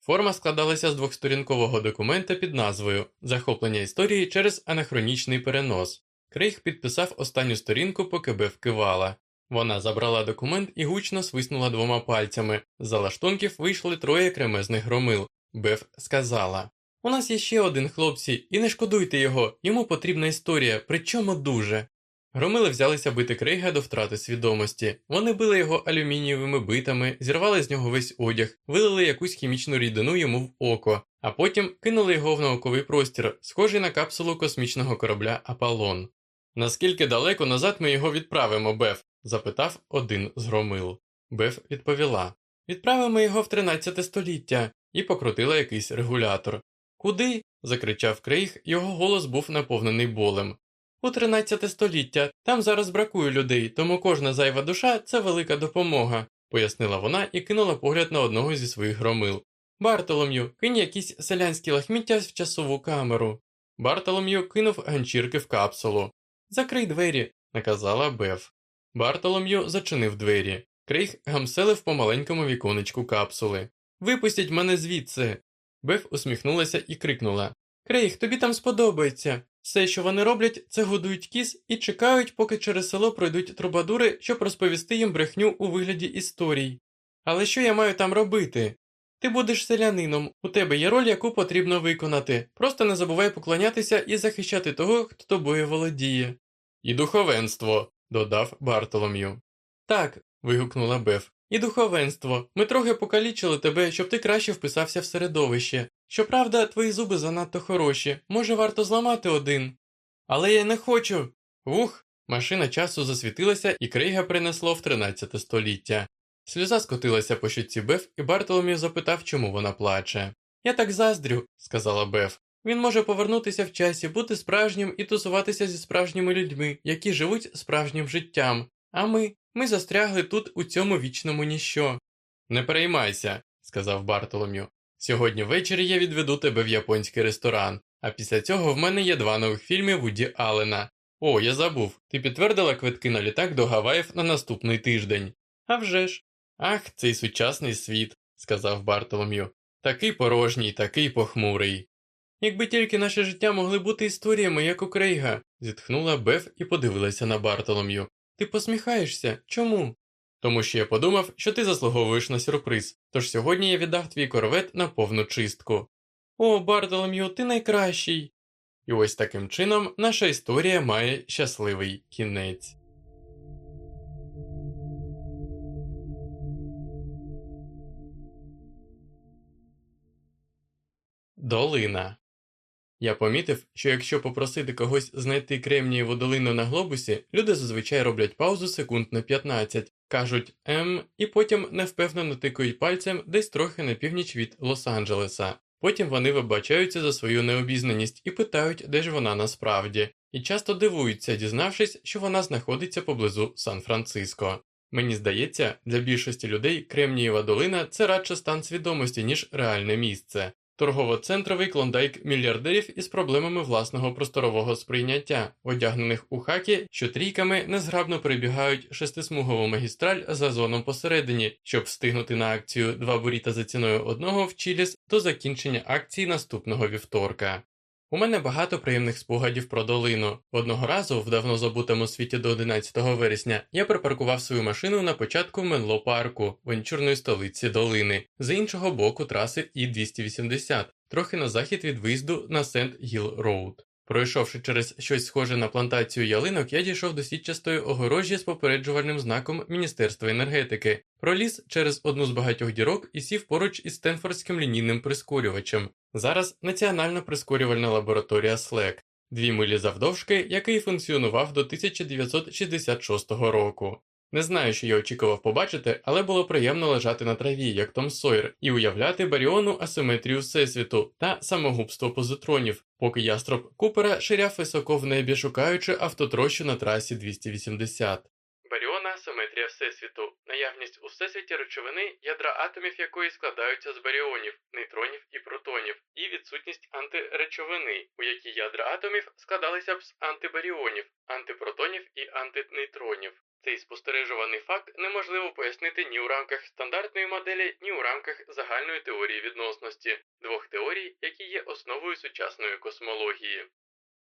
Форма складалася з двохсторінкового документа під назвою Захоплення історії через анахронічний перенос. Крейг підписав останню сторінку, поки Бев кивала. Вона забрала документ і гучно свиснула двома пальцями. З залаштунків вийшли троє кремезних громил. Бев сказала: У нас є ще один хлопці, і не шкодуйте його, йому потрібна історія, причому дуже. Громили взялися бити Крейга до втрати свідомості. Вони били його алюмінієвими битами, зірвали з нього весь одяг, вилили якусь хімічну рідину йому в око, а потім кинули його в науковий простір, схожий на капсулу космічного корабля Аполлон. Наскільки далеко назад ми його відправимо, Беф? запитав один з громил. Беф відповіла Відправимо його в 13 століття і покрутила якийсь регулятор. Куди? закричав Крейг, його голос був наповнений болем. У 13 століття. Там зараз бракує людей, тому кожна зайва душа це велика допомога, пояснила вона і кинула погляд на одного зі своїх громил. Бартолом'ю, кинь якісь селянські лахміття в часову камеру. Бартолом'ю кинув ганчірки в капсулу. Закрий двері, наказала Беф. Бартолом'ю зачинив двері. Крейг гамселив по маленькому віконечку капсули. Випустіть мене звідси. Беф усміхнулася і крикнула Крейг, тобі там сподобається. Все, що вони роблять, це годують кіз і чекають, поки через село пройдуть трубадури, щоб розповісти їм брехню у вигляді історій. Але що я маю там робити? Ти будеш селянином, у тебе є роль, яку потрібно виконати. Просто не забувай поклонятися і захищати того, хто тобою володіє. І духовенство, додав Бартолом'ю. Так. вигукнула Беф. І духовенство. Ми трохи покалічили тебе, щоб ти краще вписався в середовище. Щоправда, твої зуби занадто хороші, може, варто зламати один. Але я не хочу. Ух. Машина часу засвітилася і Крейга принесло в 13 століття. Сльоза скотилася по щоці Беф, і Бартоломів запитав, чому вона плаче. Я так заздрю, сказала Беф. Він може повернутися в часі, бути справжнім і тусуватися зі справжніми людьми, які живуть справжнім життям. А ми, ми застрягли тут у цьому вічному ніщо. Не переймайся, сказав Бартолом'ю. Сьогодні ввечері я відведу тебе в японський ресторан, а після цього в мене є два нових фільми Вуді Аллена. О, я забув. Ти підтвердила квитки на літак до Гаваїв на наступний тиждень. «А вже ж!» Ах, цей сучасний світ, сказав Бартолом'ю. Такий порожній, такий похмурий. Якби тільки наше життя могли бути історіями, як у Крейга, зітхнула Беф і подивилася на Бартолом'ю. Ти посміхаєшся? Чому? Тому що я подумав, що ти заслуговуєш на сюрприз, тож сьогодні я віддав твій корвет на повну чистку. О, Бартолом'ю, ти найкращий. І ось таким чином наша історія має щасливий кінець. Долина. Я помітив, що якщо попросити когось знайти кремнієву долину на глобусі, люди зазвичай роблять паузу секунд на 15, кажуть М і потім невпевнено тикають пальцем десь трохи на північ від Лос-Анджелеса. Потім вони вибачаються за свою необізнаність і питають, де ж вона насправді, і часто дивуються, дізнавшись, що вона знаходиться поблизу Сан-Франциско. Мені здається, для більшості людей Кремнієва долина це радше стан свідомості, ніж реальне місце. Торгово-центровий клондайк мільярдерів із проблемами власного просторового сприйняття, одягнених у хакі, що трійками незграбно перебігають шестисмугову магістраль за зоном посередині, щоб встигнути на акцію два буріто за ціною одного в Чіліс до закінчення акції наступного вівторка. У мене багато приємних спогадів про долину. Одного разу, в давно забутому світі до 11 вересня, я припаркував свою машину на початку Менло парку, венчурної столиці долини, з іншого боку траси І-280, трохи на захід від виїзду на Сенд Гіл Роуд. Пройшовши через щось схоже на плантацію ялинок, я дійшов до сітчастої огорожі з попереджувальним знаком Міністерства енергетики, проліз через одну з багатьох дірок і сів поруч із Стенфордським лінійним прискорювачем. Зараз Національна прискорювальна лабораторія СЛЕК, дві милі завдовжки, який функціонував до 1966 року. Не знаю, що я очікував побачити, але було приємно лежати на траві, як Том Сойер, і уявляти баріону асиметрію Всесвіту та самогубство позитронів, поки яструб Купера ширяв високо в небі, шукаючи автотрощу на трасі 280. Асиметрія Всесвіту наявність у всесвіті речовини, ядра атомів якої складаються з баріонів, нейтронів і протонів, і відсутність антиречовини, у якій ядра атомів складалися б з антибаріонів, антипротонів і антинейтронів. Цей спостережуваний факт неможливо пояснити ні у рамках стандартної моделі, ні у рамках загальної теорії відносності, двох теорій, які є основою сучасної космології.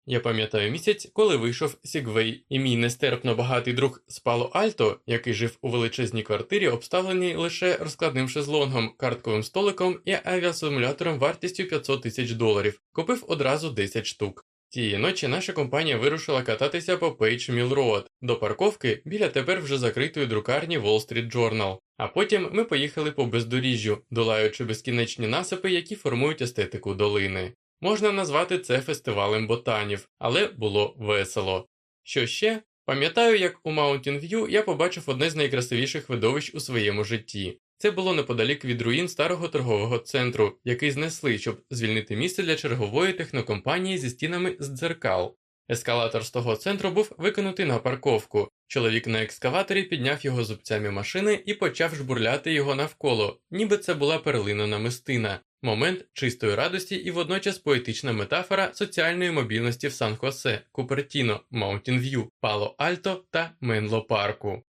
Я пам'ятаю місяць, коли вийшов Сігвей, і мій нестерпно багатий друг з Пало Альто, який жив у величезній квартирі, обставленій лише розкладним шезлонгом, картковим столиком і авіасимулятором вартістю 500 тисяч доларів, купив одразу 10 штук. Тієї ночі наша компанія вирушила кататися по Пейдж Міл Роад до парковки біля тепер вже закритої друкарні Wall Street Journal. А потім ми поїхали по бездоріжжю, долаючи безкінечні насипи, які формують естетику долини. Можна назвати це фестивалем ботанів, але було весело. Що ще? Пам'ятаю, як у Mountain View я побачив одне з найкрасивіших видовищ у своєму житті. Це було неподалік від руїн старого торгового центру, який знесли, щоб звільнити місце для чергової технокомпанії зі стінами з дзеркал. Ескалатор з того центру був викинутий на парковку. Чоловік на екскаваторі підняв його зубцями машини і почав жбурляти його навколо, ніби це була перлина намистина. Момент чистої радості і водночас поетична метафора соціальної мобільності в Сан-Хосе, Купертіно, Маунтін В'ю, Пало Альто та Менло Парку.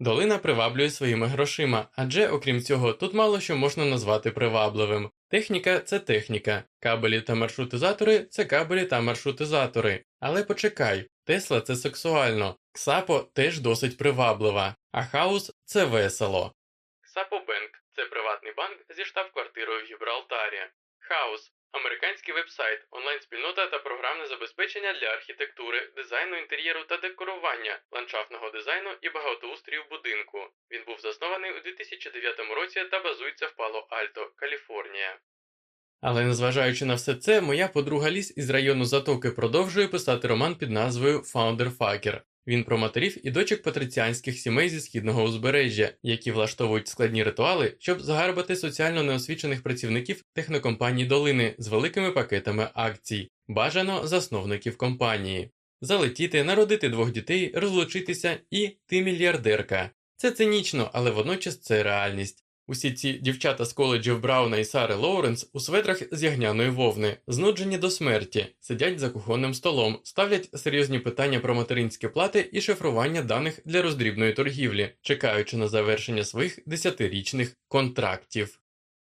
Долина приваблює своїми грошима, адже, окрім цього, тут мало що можна назвати привабливим. Техніка це техніка, кабелі та маршрутизатори це кабелі та маршрутизатори. Але почекай, Тесла це сексуально, Ксапо теж досить приваблива, а Houzz це весело. Ксапо Бенк це приватний банк зі штаб-квартирою в Гібралтарі. Houzz американський вебсайт, онлайн-спільнота та програмне забезпечення для архітектури, дизайну інтер'єру та декорування, ландшафтного дизайну і благоустрою будинку. Він був заснований у 2009 році та базується в Пало Альто, Каліфорнія. Але незважаючи на все це, моя подруга Ліс із району Затоки продовжує писати роман під назвою Founder Fucker. Він про матерів і дочок патриціанських сімей зі східного узбережжя, які влаштовують складні ритуали, щоб загарбати соціально неосвічених працівників технокомпаній долини з великими пакетами акцій, бажано засновників компанії, залетіти, народити двох дітей, розлучитися і ти мільярдерка. Це цинічно, але водночас це реальність. Усі ці дівчата з коледжів Брауна і Сари Лоуренс у светрах з ягняної вовни, знуджені до смерті, сидять за кухонним столом, ставлять серйозні питання про материнські плати і шифрування даних для роздрібної торгівлі, чекаючи на завершення своїх десятирічних контрактів.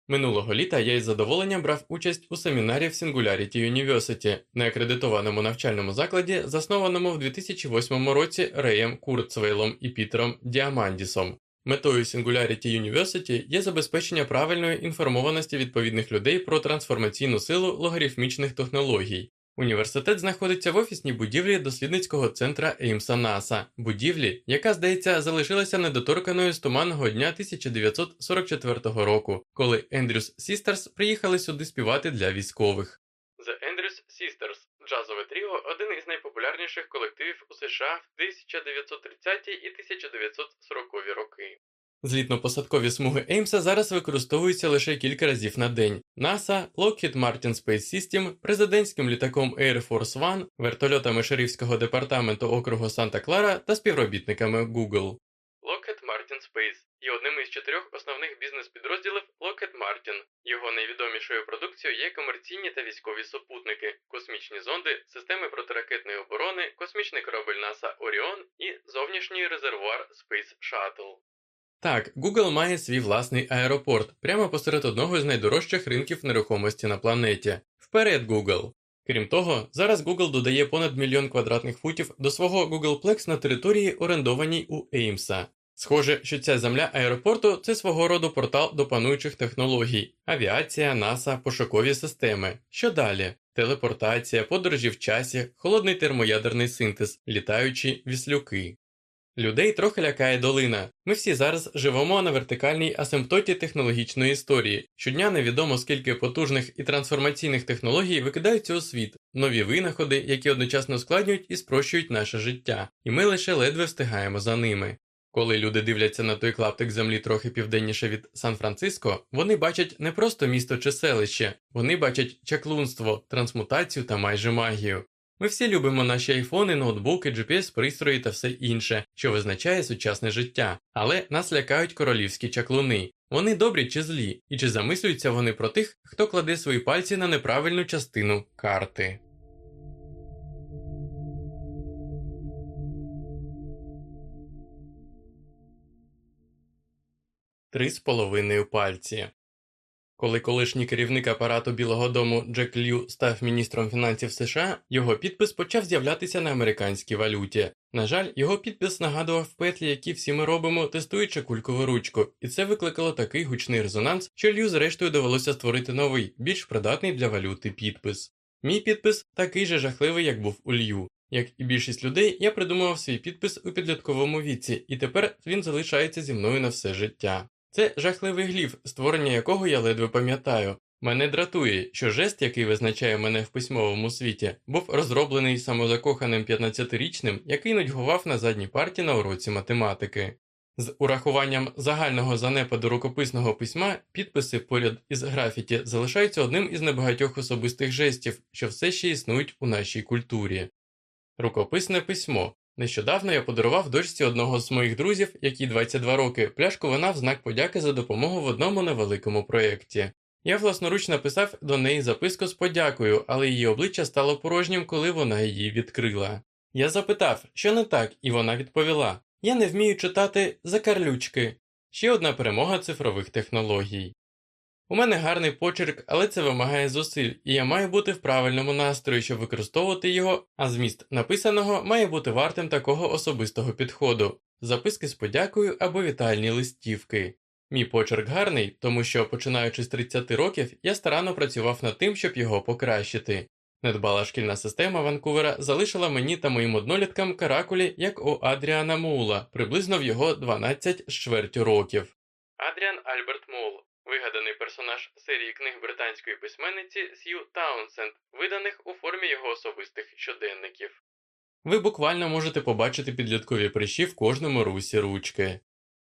Минулого літа я із задоволенням брав участь у семінарі в Singularity University на акредитованому навчальному закладі, заснованому в 2008 році Реєм Курцвейлом і Пітером Діамандісом. Метою Singularity University є забезпечення правильної інформованості відповідних людей про трансформаційну силу логарифмічних технологій. Університет знаходиться в офісній будівлі дослідницького центра Еймса НАСА, будівлі, яка, здається, залишилася недоторканою з туманного дня 1944 року, коли Ендрюс Сістерс приїхали сюди співати для військових. The Andrews Sisters – джазове тріо, один із найпопулярніших колективів у США в 1930 ті і 1940 роки. Злітно-посадкові смуги Еймса зараз використовуються лише кілька разів на день. NASA, Lockheed Martin Space System, президентським літаком Air Force One, вертольотами шерифського департаменту округу Санта-Клара та співробітниками Google. Lockheed Martin Space одним із чотирьох основних бізнес-підрозділів Lockheed Martin. Його найвідомішою продукцією є комерційні та військові супутники, космічні зонди, системи протиракетної оборони, космічний корабель NASA Orion і зовнішній резервуар Space Shuttle. Так, Google має свій власний аеропорт прямо посеред одного з найдорожчих ринків нерухомості на планеті. Вперед, Google! Крім того, зараз Google додає понад мільйон квадратних футів до свого Googleplex на території, орендованій у Еймса. Схоже, що ця земля аеропорту це свого роду портал до пануючих технологій, авіація, НАСА, пошукові системи. Що далі? Телепортація, подорожі в часі, холодний термоядерний синтез, літаючі віслюки. Людей трохи лякає долина. Ми всі зараз живемо на вертикальній асимптоті технологічної історії. Щодня невідомо скільки потужних і трансформаційних технологій викидаються у світ, нові винаходи, які одночасно ускладнюють і спрощують наше життя, і ми лише ледве встигаємо за ними. Коли люди дивляться на той клаптик землі трохи південніше від Сан-Франциско, вони бачать не просто місто чи селище, вони бачать чаклунство, трансмутацію та майже магію. Ми всі любимо наші айфони, ноутбуки, GPS-пристрої та все інше, що визначає сучасне життя, але нас лякають королівські чаклуни. Вони добрі чи злі, і чи замислюються вони про тих, хто кладе свої пальці на неправильну частину карти. Три з половиною пальці. Коли колишній керівник апарату Білого Дому Джек Лью став міністром фінансів США, його підпис почав з'являтися на американській валюті. На жаль, його підпис нагадував петлі, які всі ми робимо, тестуючи кулькову ручку, і це викликало такий гучний резонанс, що Лью зрештою довелося створити новий, більш придатний для валюти підпис. Мій підпис такий же жахливий, як був у Лью. Як і більшість людей, я придумував свій підпис у підлітковому віці, і тепер він залишається зі мною на все життя. Це жахливий гліф, створення якого я ледве пам'ятаю. Мене дратує, що жест, який визначає мене в письмовому світі, був розроблений самозакоханим 15-річним, який нудьгував на задній парті на уроці математики. З урахуванням загального занепаду рукописного письма підписи поряд із графіті залишаються одним із небагатьох особистих жестів, що все ще існують у нашій культурі. Рукописне письмо. Нещодавно я подарував дочці одного з моїх друзів, якій 22 роки, пляшку вина в знак подяки за допомогу в одному невеликому проєкті. Я власноруч написав до неї записку з подякою, але її обличчя стало порожнім, коли вона її відкрила. Я запитав, що не так, і вона відповіла: Я не вмію читати закарлючки. Ще одна перемога цифрових технологій. У мене гарний почерк, але це вимагає зусиль, і я маю бути в правильному настрої, щоб використовувати його, а зміст написаного має бути вартим такого особистого підходу, записки з подякою або вітальні листівки. Мій почерк гарний, тому що, починаючи з 30 років, я старанно працював над тим, щоб його покращити. Недбала шкільна система Ванкувера залишила мені та моїм одноліткам каракулі, як у Адріана Мула, приблизно в його 12 з чвертю років. Адріан Альберт Мул вигаданий персонаж серії книг британської письменниці Сью Таунсенд, виданих у формі його особистих щоденників. Ви буквально можете побачити підліткові прищі в кожному русі ручки.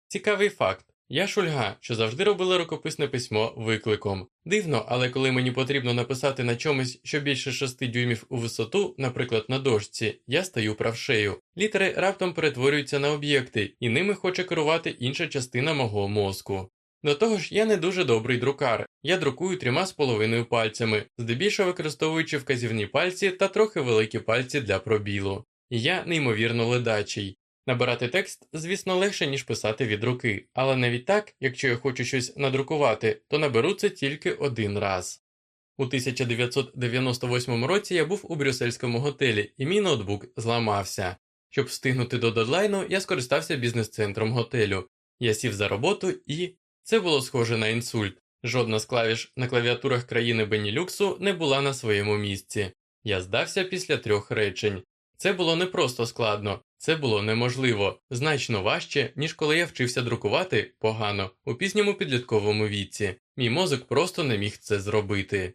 Цікавий факт. Я шульга, що завжди робила рукописне письмо викликом. Дивно, але коли мені потрібно написати на чомусь, що більше 6 дюймів у висоту, наприклад, на дошці, я стаю правшею. Літери раптом перетворюються на об'єкти, і ними хоче керувати інша частина мого мозку. До того ж, я не дуже добрий друкар, я друкую трьома з половиною пальцями, здебільшого використовуючи вказівні пальці та трохи великі пальці для пробілу. І я неймовірно ледачий. Набирати текст, звісно, легше, ніж писати від руки, але навіть так, якщо я хочу щось надрукувати, то наберу це тільки один раз. У 1998 році я був у брюссельському готелі, і мій ноутбук зламався. Щоб встигнути до дедлайну, я скористався бізнес-центром готелю. Я сів за роботу і це було схоже на інсульт. Жодна з клавіш на клавіатурах країни Бенілюксу не була на своєму місці. Я здався після трьох речень. Це було не просто складно, це було неможливо, значно важче, ніж коли я вчився друкувати погано у пізньому підлітковому віці. Мій мозок просто не міг це зробити.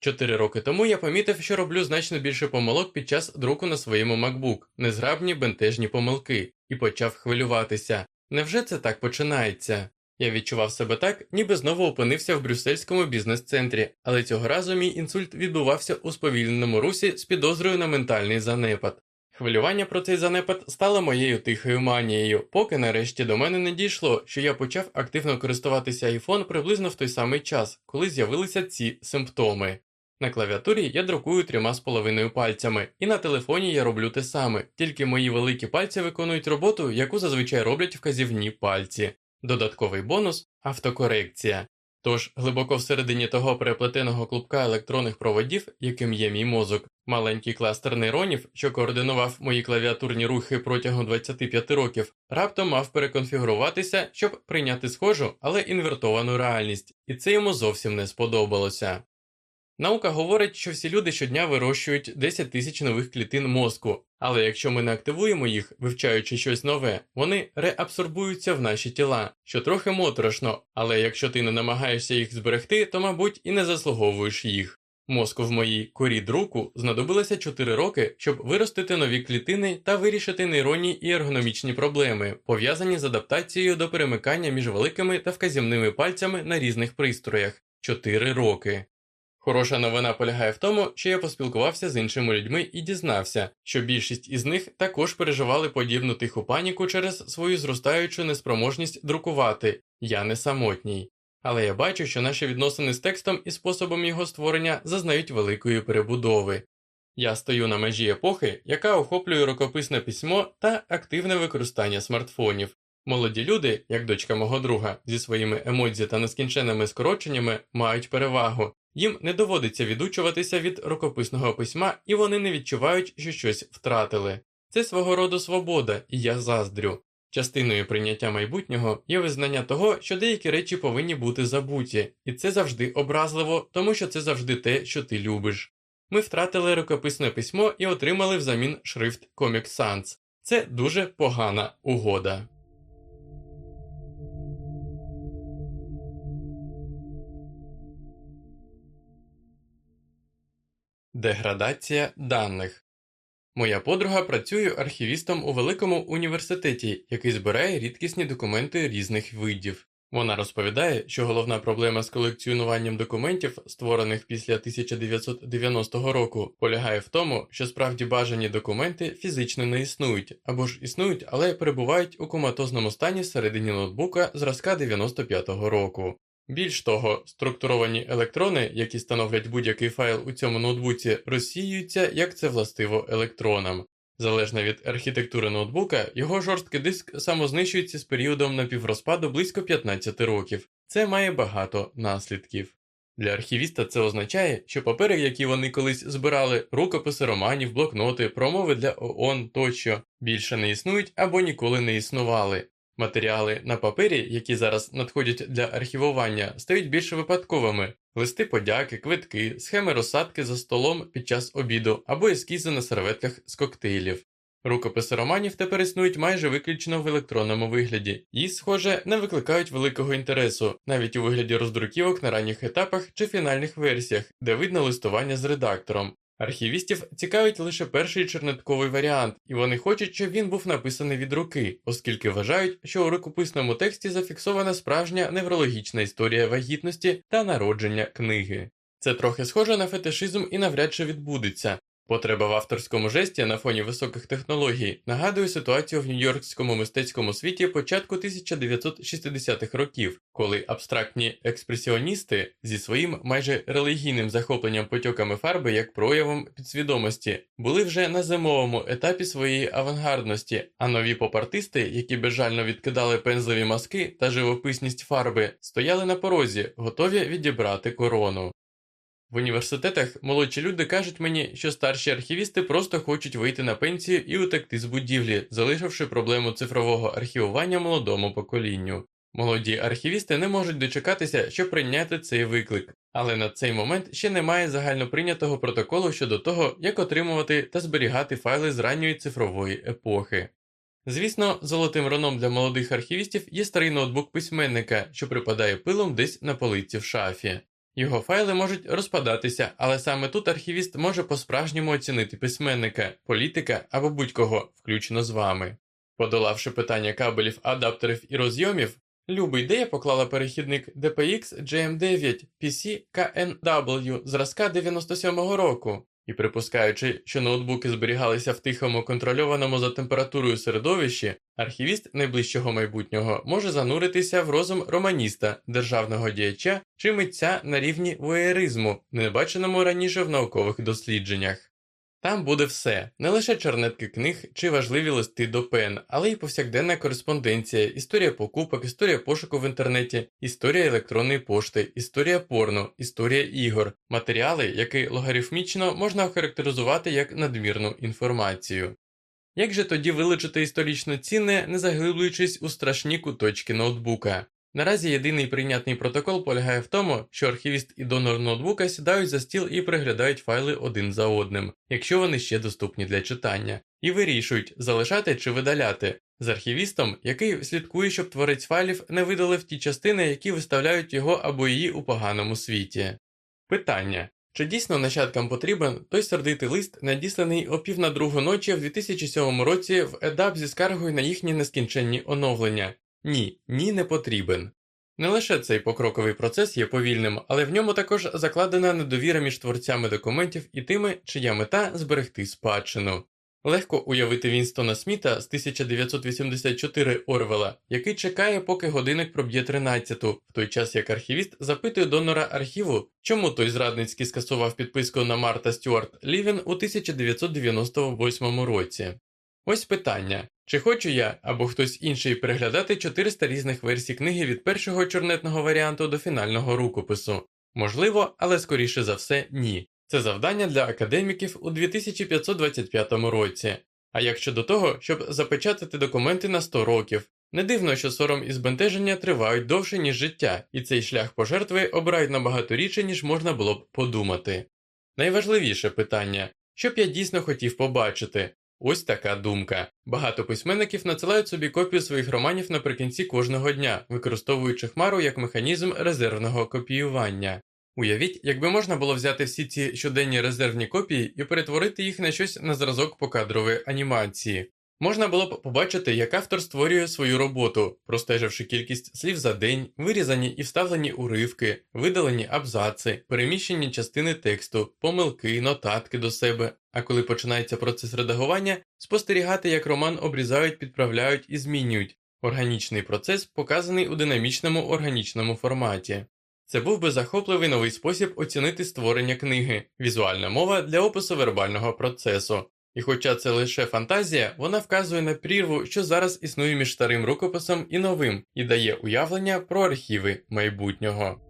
Чотири роки тому я помітив, що роблю значно більше помилок під час друку на своєму MacBook, незграбні бентежні помилки, і почав хвилюватися. Невже це так починається? Я відчував себе так, ніби знову опинився в брюссельському бізнес-центрі, але цього разу мій інсульт відбувався у сповільненому русі з підозрою на ментальний занепад. Хвилювання про цей занепад стало моєю тихою манією, поки нарешті до мене не дійшло, що я почав активно користуватися iPhone приблизно в той самий час, коли з'явилися ці симптоми. На клавіатурі я друкую трьома з половиною пальцями, і на телефоні я роблю те саме, тільки мої великі пальці виконують роботу, яку зазвичай роблять вказівні пальці. Додатковий бонус автокорекція. Тож глибоко всередині того переплетеного клубка електронних проводів, яким є мій мозок, маленький кластер нейронів, що координував мої клавіатурні рухи протягом 25 років, раптом мав переконфігуруватися, щоб прийняти схожу, але інвертовану реальність, і це йому зовсім не сподобалося. Наука говорить, що всі люди щодня вирощують 10 тисяч нових клітин мозку, але якщо ми не активуємо їх, вивчаючи щось нове, вони реабсорбуються в наші тіла, що трохи моторошно, але якщо ти не намагаєшся їх зберегти, то, мабуть, і не заслуговуєш їх. Мозку в моїй корі друку знадобилося 4 роки, щоб виростити нові клітини та вирішити нейронні і ергономічні проблеми, пов'язані з адаптацією до перемикання між великими та вказівними пальцями на різних пристроях 4 роки. Хороша новина полягає в тому, що я поспілкувався з іншими людьми і дізнався, що більшість із них також переживали подібну тиху паніку через свою зростаючу неспроможність друкувати я не самотній. Але я бачу, що наші відносини з текстом і способом його створення зазнають великої перебудови. Я стою на межі епохи, яка охоплює рукописне письмо та активне використання смартфонів. Молоді люди, як дочка мого друга, зі своїми емодзі та нескінченними скороченнями, мають перевагу, їм не доводиться відучуватися від рукописного письма, і вони не відчувають, що щось втратили. Це свого роду свобода, і я заздрю. Частиною прийняття майбутнього є визнання того, що деякі речі повинні бути забуті, і це завжди образливо, тому що це завжди те, що ти любиш. Ми втратили рукописне письмо і отримали взамін шрифт Comic Sans. Це дуже погана угода. Деградація даних. Моя подруга працює архівістом у великому університеті, який збирає рідкісні документи різних видів. Вона розповідає, що головна проблема з колекціонуванням документів, створених після 1990 року, полягає в тому, що справді бажані документи фізично не існують або ж існують, але перебувають у коматозному стані всередині ноутбука зразка 95-го року. Більш того, структуровані електрони, які становлять будь-який файл у цьому ноутбуці, розсіюються, як це властиво електронам. Залежно від архітектури ноутбука, його жорсткий диск самознищується з періодом напіврозпаду близько 15 років. Це має багато наслідків. Для архівіста це означає, що папери, які вони колись збирали, рукописи романів, блокноти, промови для ООН тощо, більше не існують або ніколи не існували. Матеріали на папері, які зараз надходять для архівування, стають більш випадковими листи подяки, квитки, схеми розсадки за столом під час обіду або ескізи на серветках з коктейлів. Рукописи романів тепер існують майже виключно в електронному вигляді і, схоже, не викликають великого інтересу, навіть у вигляді роздруківок на ранніх етапах чи фінальних версіях, де видно листування з редактором. Архівістів цікавить лише перший чернетковий варіант, і вони хочуть, щоб він був написаний від руки, оскільки вважають, що у рукописному тексті зафіксована справжня неврологічна історія вагітності та народження книги. Це трохи схоже на фетишизм і навряд чи відбудеться, Потреба в авторському жесті на фоні високих технологій нагадує ситуацію в нью-йоркському мистецькому світі початку 1960-х років, коли абстрактні експресіоністи зі своїм майже релігійним захопленням потьоками фарби як проявом підсвідомості були вже на зимовому етапі своєї авангардності, а нові попартисти, які безжально відкидали пензлеві маски та живописність фарби, стояли на порозі, готові відібрати корону. В університетах молодші люди кажуть мені, що старші архівісти просто хочуть вийти на пенсію і утекти з будівлі, залишивши проблему цифрового архівування молодому поколінню. Молоді архівісти не можуть дочекатися, щоб прийняти цей виклик, але на цей момент ще немає загальноприйнятого протоколу щодо того, як отримувати та зберігати файли з ранньої цифрової епохи. Звісно, золотим роном для молодих архівістів є старий ноутбук письменника, що припадає пилом десь на полиці в шафі. Його файли можуть розпадатися, але саме тут архівіст може по-справжньому оцінити письменника, політика або будь-кого, включно з вами. Подолавши питання кабелів, адаптерів і розйомів, любий, ідея поклала перехідник DPX GM9 PC KNW зразка 97-го року, і припускаючи, що ноутбуки зберігалися в тихому контрольованому за температурою середовищі, архівіст найближчого майбутнього може зануритися в розум романіста, державного діяча чи митця на рівні воєризму, не баченому раніше в наукових дослідженнях. Там буде все, не лише чернетки книг чи важливі листи до пен, але й повсякденна кореспонденція, історія покупок, історія пошуку в інтернеті, історія електронної пошти, історія порно, історія ігор, матеріали, які логарифмічно можна охарактеризувати як надмірну інформацію. Як же тоді вилучити історично цінне, не заглиблюючись у страшні куточки ноутбука? Наразі єдиний прийнятний протокол полягає в тому, що архівіст і донор ноутбука сідають за стіл і приглядають файли один за одним, якщо вони ще доступні для читання, і вирішують, залишати чи видаляти з архівістом, який слідкує, щоб творець файлів не видалив ті частини, які виставляють його або її у поганому світі. Питання. Чи дійсно нащадкам потрібен той сердитий лист, надісланий о пів на другу ночі в 2007 році в EDAP зі скаргою на їхні нескінченні оновлення, ні, ні не потрібен. Не лише цей покроковий процес є повільним, але в ньому також закладена недовіра між творцями документів і тими, чия мета зберегти спадщину. Легко уявити Вінстона Сміта з 1984 Орвела, який чекає, поки годинник проб'є 13, в той час як архівіст запитує донора архіву, чому той зрадницький скасував підписку на Марта Стюарт Лівен у 1998 році. Ось питання чи хочу я або хтось інший переглядати 400 різних версій книги від першого чорнетного варіанту до фінального рукопису? Можливо, але скоріше за все, ні. Це завдання для академіків у 2525 році. А як щодо того, щоб запечатати документи на 100 років, не дивно, що сором і збентеження тривають довше, ніж життя, і цей шлях пожертви обирають набагато рідше, ніж можна було б подумати. Найважливіше питання, що б я дійсно хотів побачити, Ось така думка. Багато письменників надсилають собі копію своїх романів наприкінці кожного дня, використовуючи хмару як механізм резервного копіювання. Уявіть, якби можна було взяти всі ці щоденні резервні копії і перетворити їх на щось на зразок покадрової анімації. Можна було б побачити, як автор створює свою роботу, простеживши кількість слів за день, вирізані і вставлені уривки, видалені абзаци, переміщені частини тексту, помилки, нотатки до себе. А коли починається процес редагування, спостерігати, як роман обрізають, підправляють і змінюють. Органічний процес показаний у динамічному органічному форматі. Це був би захопливий новий спосіб оцінити створення книги, візуальна мова для опису вербального процесу. І хоча це лише фантазія, вона вказує на прірву, що зараз існує між старим рукописом і новим, і дає уявлення про архіви майбутнього.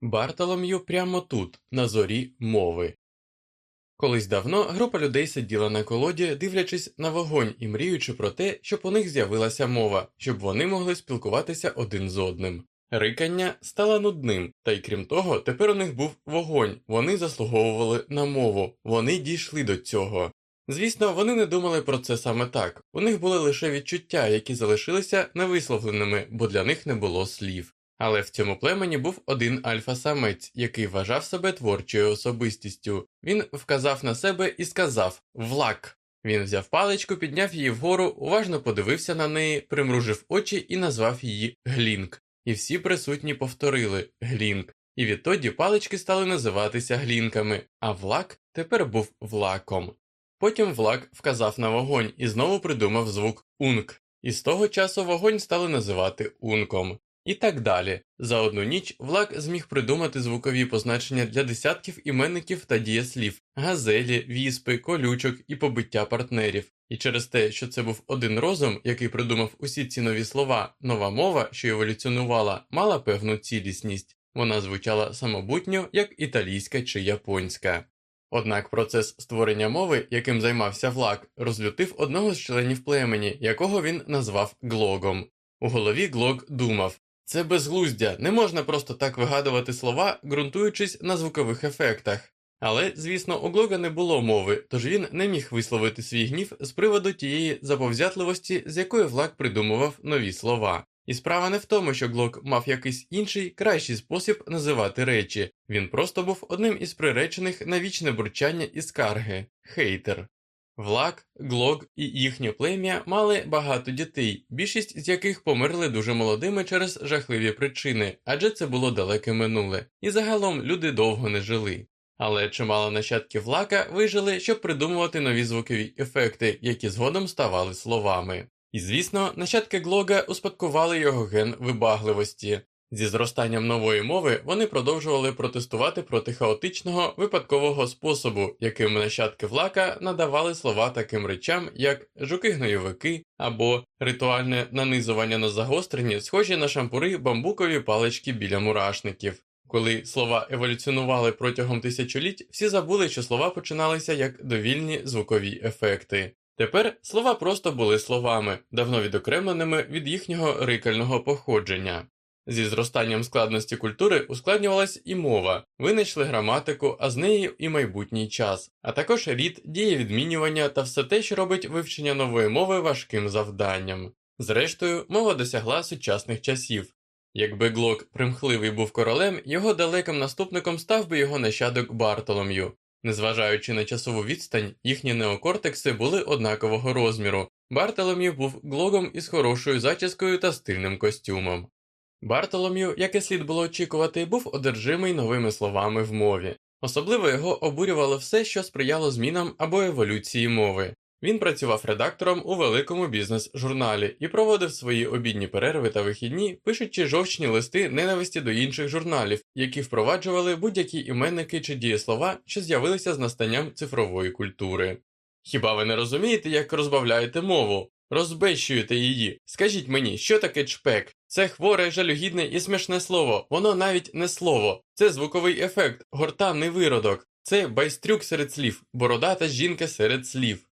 Бартолом'ю прямо тут, на зорі мови. Колись давно група людей сиділа на колоді, дивлячись на вогонь і мріючи про те, щоб у них з'явилася мова, щоб вони могли спілкуватися один з одним. Рикання стало нудним, та й крім того, тепер у них був вогонь, вони заслуговували на мову, вони дійшли до цього. Звісно, вони не думали про це саме так, у них були лише відчуття, які залишилися невисловленими, бо для них не було слів. Але в цьому племені був один альфа-самець, який вважав себе творчою особистістю. Він вказав на себе і сказав Влак. Він взяв паличку, підняв її вгору, уважно подивився на неї, примружив очі і назвав її Глінк. І всі присутні повторили Глінк. І відтоді палички стали називатися глінками, а влак тепер був влаком. Потім влак вказав на вогонь і знову придумав звук унк, і з того часу вогонь стали називати унком. І так далі. За одну ніч влак зміг придумати звукові позначення для десятків іменників та дієслів, газелі, віспи, колючок і побиття партнерів. І через те, що це був один розум, який придумав усі ці нові слова, нова мова, що еволюціонувала, мала певну цілісність. Вона звучала самобутньо, як італійська чи японська. Однак процес створення мови, яким займався влак, розлютив одного з членів племені, якого він назвав глогом. У голові глог думав це безглуздя, не можна просто так вигадувати слова, ґрунтуючись на звукових ефектах. Але, звісно, у Глога не було мови, тож він не міг висловити свій гнів з приводу тієї заповзятливості, з якої влак придумував нові слова. І справа не в тому, що Глок мав якийсь інший, кращий спосіб називати речі, він просто був одним із приречених на вічне бурчання і скарги хейтер. Влак, Глок і їхнє плем'я мали багато дітей, більшість з яких померли дуже молодими через жахливі причини, адже це було далеке минуле, і загалом люди довго не жили. Але чимало нащадків влака вижили, щоб придумувати нові звукові ефекти, які згодом ставали словами. І звісно, нащадки Глога успадкували його ген вибагливості. Зі зростанням нової мови вони продовжували протестувати проти хаотичного випадкового способу, яким нащадки влака надавали слова таким речам, як жуки-гнойовики або ритуальне нанизування на загострені, схожі на шампури бамбукові палички біля мурашників. Коли слова еволюціонували протягом тисячоліть, всі забули, що слова починалися як довільні звукові ефекти. Тепер слова просто були словами, давно відокремленими від їхнього рикального походження. Зі зростанням складності культури ускладнювалась і мова, винайшли граматику, а з неї і майбутній час, а також рід, дієвідмінювання та все те, що робить вивчення нової мови важким завданням. Зрештою, мова досягла сучасних часів. Якби Глок примхливий був королем, його далеким наступником став би його нащадок Бартолом'ю. Незважаючи на часову відстань, їхні неокортекси були однакового розміру. Бартолом'ю був глогом із хорошою зачіскою та стильним костюмом. Бартолом'ю, як і слід було очікувати, був одержимий новими словами в мові. Особливо його обурювало все, що сприяло змінам або еволюції мови. Він працював редактором у великому бізнес-журналі і проводив свої обідні перерви та вихідні, пишучи жовчні листи ненависті до інших журналів, які впроваджували будь-які іменники чи дієслова, що з'явилися з настанням цифрової культури. Хіба ви не розумієте, як розбавляєте мову? Розбещуєте її. Скажіть мені, що таке чпек? Це хворе, жалюгідне і смішне слово, воно навіть не слово, це звуковий ефект, гортанний виродок, це байстрюк серед слів, бородата жінка серед слів.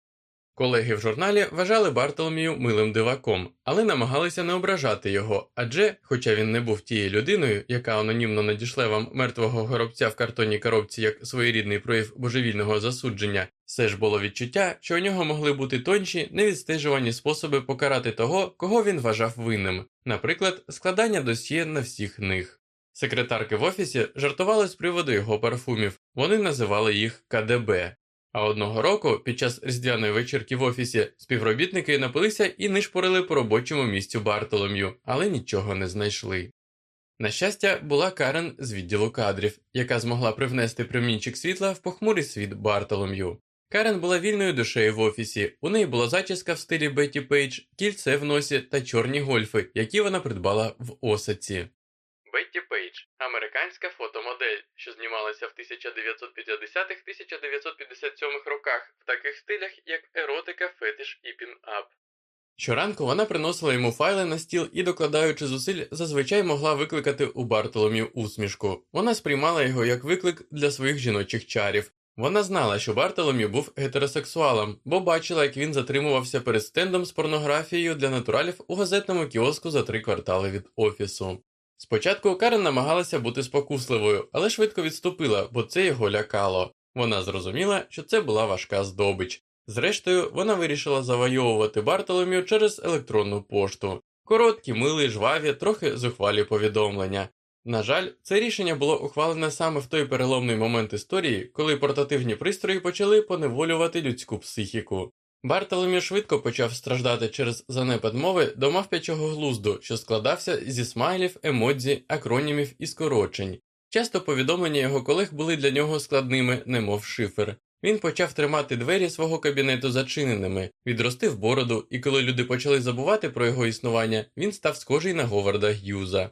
Колеги в журналі вважали Бартоломію милим диваком, але намагалися не ображати його, адже, хоча він не був тією людиною, яка анонімно надішле вам мертвого горобця в картонній коробці як своєрідний прояв божевільного засудження, все ж було відчуття, що у нього могли бути тонші, невідстежувані способи покарати того, кого він вважав винним, наприклад, складання досьє на всіх них. Секретарки в офісі жартували з приводу його парфумів, вони називали їх КДБ. А одного року, під час різдвяної вечірки в офісі, співробітники напилися і нишпорили по робочому місцю Бартолом'ю, але нічого не знайшли. На щастя, була Карен з відділу кадрів, яка змогла привнести промінчик світла в похмурий світ Бартолом'ю. Карен була вільною душею в офісі, у неї була зачіска в стилі Бетті Пейдж, кільце в носі та чорні гольфи, які вона придбала в Осаці. Бетті Пейдж американська фотомодель, що знімалася в 1950-1957 роках в таких стилях, як еротика, фетиш і пін-ап. Щоранку вона приносила йому файли на стіл і, докладаючи зусиль, зазвичай могла викликати у Бартолом'ю усмішку. Вона сприймала його як виклик для своїх жіночих чарів. Вона знала, що Бартолом'ю був гетеросексуалом, бо бачила, як він затримувався перед стендом з порнографією для натуралів у газетному кіоску за три квартали від офісу. Спочатку Карен намагалася бути спокусливою, але швидко відступила, бо це його лякало. Вона зрозуміла, що це була важка здобич. Зрештою, вона вирішила завойовувати Бартоломію через електронну пошту. Короткі, милі, жваві, трохи зухвалі повідомлення. На жаль, це рішення було ухвалене саме в той переломний момент історії, коли портативні пристрої почали поневолювати людську психіку. Бартоломі швидко почав страждати через занепад мови до мавпячого глузду, що складався зі смайлів, емодзі, акронімів і скорочень. Часто повідомлення його колег були для нього складними, немов шифер. Він почав тримати двері свого кабінету зачиненими, відростив бороду, і коли люди почали забувати про його існування, він став схожий на Говарда Г'юза.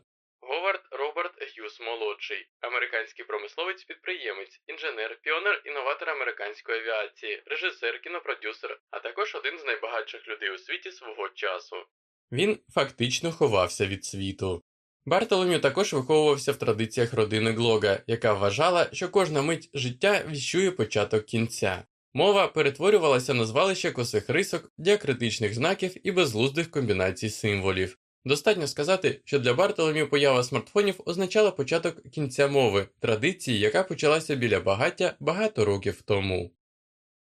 Молодший, американський промисловець, підприємець, інженер, піонер інноватор американської авіації, режисер, кінопродюсер, а також один з найбагатших людей у світі свого часу. Він фактично ховався від світу. Бартоломю також виховувався в традиціях родини Глога, яка вважала, що кожна мить життя віщує початок кінця. Мова перетворювалася на звалище косих рисок, діакритичних знаків і безглуздих комбінацій символів. Достатньо сказати, що для Бартоломі поява смартфонів означала початок кінця мови, традиції, яка почалася біля багаття багато років тому.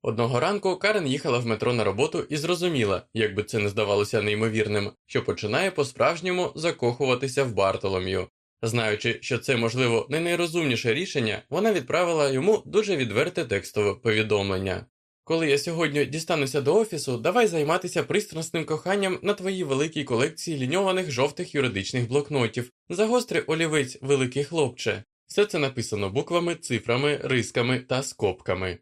Одного ранку Карен їхала в метро на роботу і зрозуміла, як би це не здавалося неймовірним, що починає по-справжньому закохуватися в Бартолом'ю. Знаючи, що це, можливо, не найрозумніше рішення, вона відправила йому дуже відверте текстове повідомлення. Коли я сьогодні дістануся до офісу, давай займатися пристрасним коханням на твоїй великій колекції ліньованих жовтих юридичних блокнотів, загостри олівець, великий хлопче. Все це написано буквами, цифрами, рисками та скобками.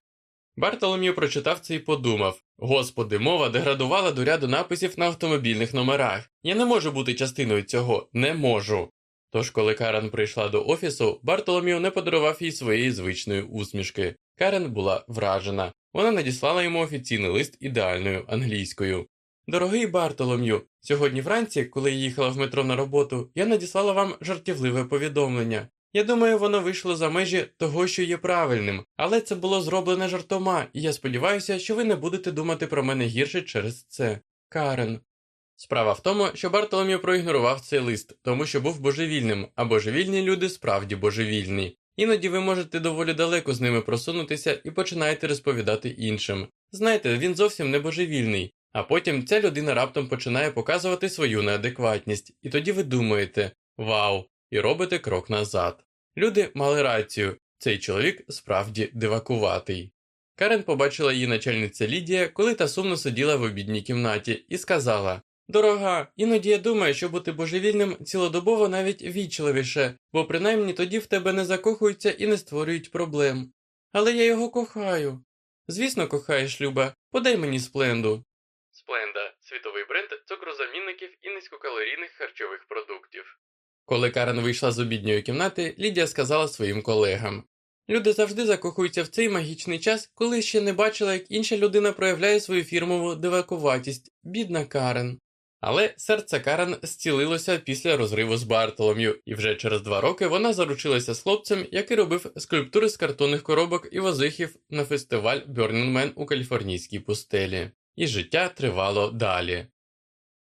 Бартолом'ю прочитав це і подумав Господи, мова деградувала до ряду написів на автомобільних номерах. Я не можу бути частиною цього, не можу. Тож, коли Карен прийшла до офісу, Бартолом'ю не подарував їй своєї звичної усмішки. Карен була вражена. Вона надіслала йому офіційний лист ідеальною англійською. Дорогий Бартолом'ю, сьогодні вранці, коли я їхала в метро на роботу, я надіслала вам жартівливе повідомлення. Я думаю, воно вийшло за межі того, що є правильним, але це було зроблене жартома, і я сподіваюся, що ви не будете думати про мене гірше через це. Карен. Справа в тому, що Бартолом'ю проігнорував цей лист, тому що був божевільним, а божевільні люди справді божевільні. Іноді ви можете доволі далеко з ними просунутися і починаєте розповідати іншим. Знаєте, він зовсім не божевільний, а потім ця людина раптом починає показувати свою неадекватність, і тоді ви думаєте Вау! і робите крок назад. Люди мали рацію, цей чоловік справді дивакуватий. Карен побачила її начальниця Лідія, коли та сумно сиділа в обідній кімнаті, і сказала Дорога, іноді я думаю, що бути божевільним цілодобово навіть вічливіше, бо принаймні тоді в тебе не закохуються і не створюють проблем. Але я його кохаю. Звісно, кохаєш, Люба, подай мені спленду. Спленда світовий бренд цукрозамінників і низькокалорійних харчових продуктів. Коли Карен вийшла з обідньої кімнати, Лідія сказала своїм колегам Люди завжди закохуються в цей магічний час, коли ще не бачила, як інша людина проявляє свою фірмову дивакуватість, бідна Карен. Але серце Карен зцілилося після розриву з Бартолом'ю, і вже через два роки вона заручилася з хлопцем, який робив скульптури з картонних коробок і возихів на фестиваль Burning Man у каліфорнійській пустелі. І життя тривало далі.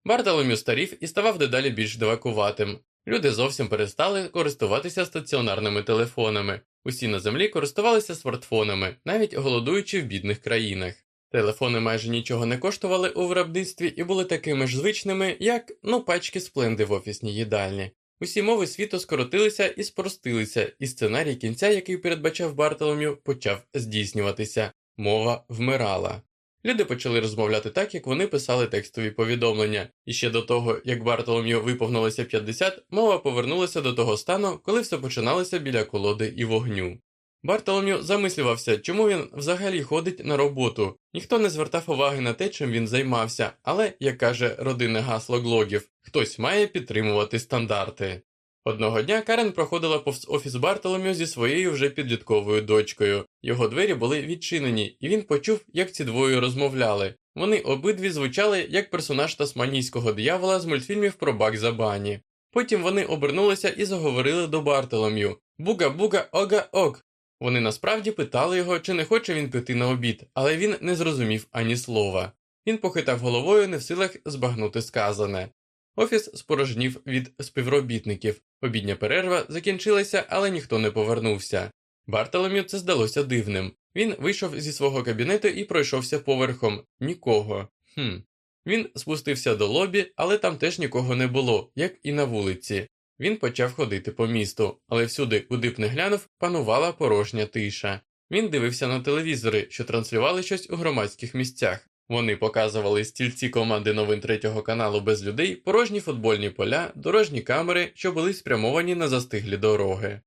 Бартолом'ю старів і ставав дедалі більш дивакуватим. Люди зовсім перестали користуватися стаціонарними телефонами. Усі на землі користувалися смартфонами, навіть голодуючи в бідних країнах. Телефони майже нічого не коштували у виробництві і були такими ж звичними, як ну пачки спленди в офісній їдальні. Усі мови світу скоротилися і спростилися, і сценарій кінця, який передбачав Бартолом'ю, почав здійснюватися. Мова вмирала. Люди почали розмовляти так, як вони писали текстові повідомлення, і ще до того, як Бартолом'ю виповнилося 50, мова повернулася до того стану, коли все починалося біля колоди і вогню. Бартолом'ю замислювався, чому він взагалі ходить на роботу. Ніхто не звертав уваги на те, чим він займався, але, як каже родинне гасло глогів, хтось має підтримувати стандарти. Одного дня Карен проходила повз офіс Бартолом'ю зі своєю вже підлітковою дочкою. Його двері були відчинені, і він почув, як ці двоє розмовляли. Вони обидві звучали як персонаж тасманійського диявола з мультфільмів про Бакза Бані. Потім вони обернулися і заговорили до Бартолом'ю Буга-буга ога-ог. Вони насправді питали його, чи не хоче він піти на обід, але він не зрозумів ані слова. Він похитав головою, не в силах збагнути сказане. Офіс спорожнів від співробітників. Обідня перерва закінчилася, але ніхто не повернувся. Бартоломю це здалося дивним. Він вийшов зі свого кабінету і пройшовся поверхом. Нікого. Хм. Він спустився до лобі, але там теж нікого не було, як і на вулиці. Він почав ходити по місту, але всюди, куди б не глянув, панувала порожня тиша. Він дивився на телевізори, що транслювали щось у громадських місцях. Вони показували стільці команди новин третього каналу без людей, порожні футбольні поля, дорожні камери, що були спрямовані на застиглі дороги.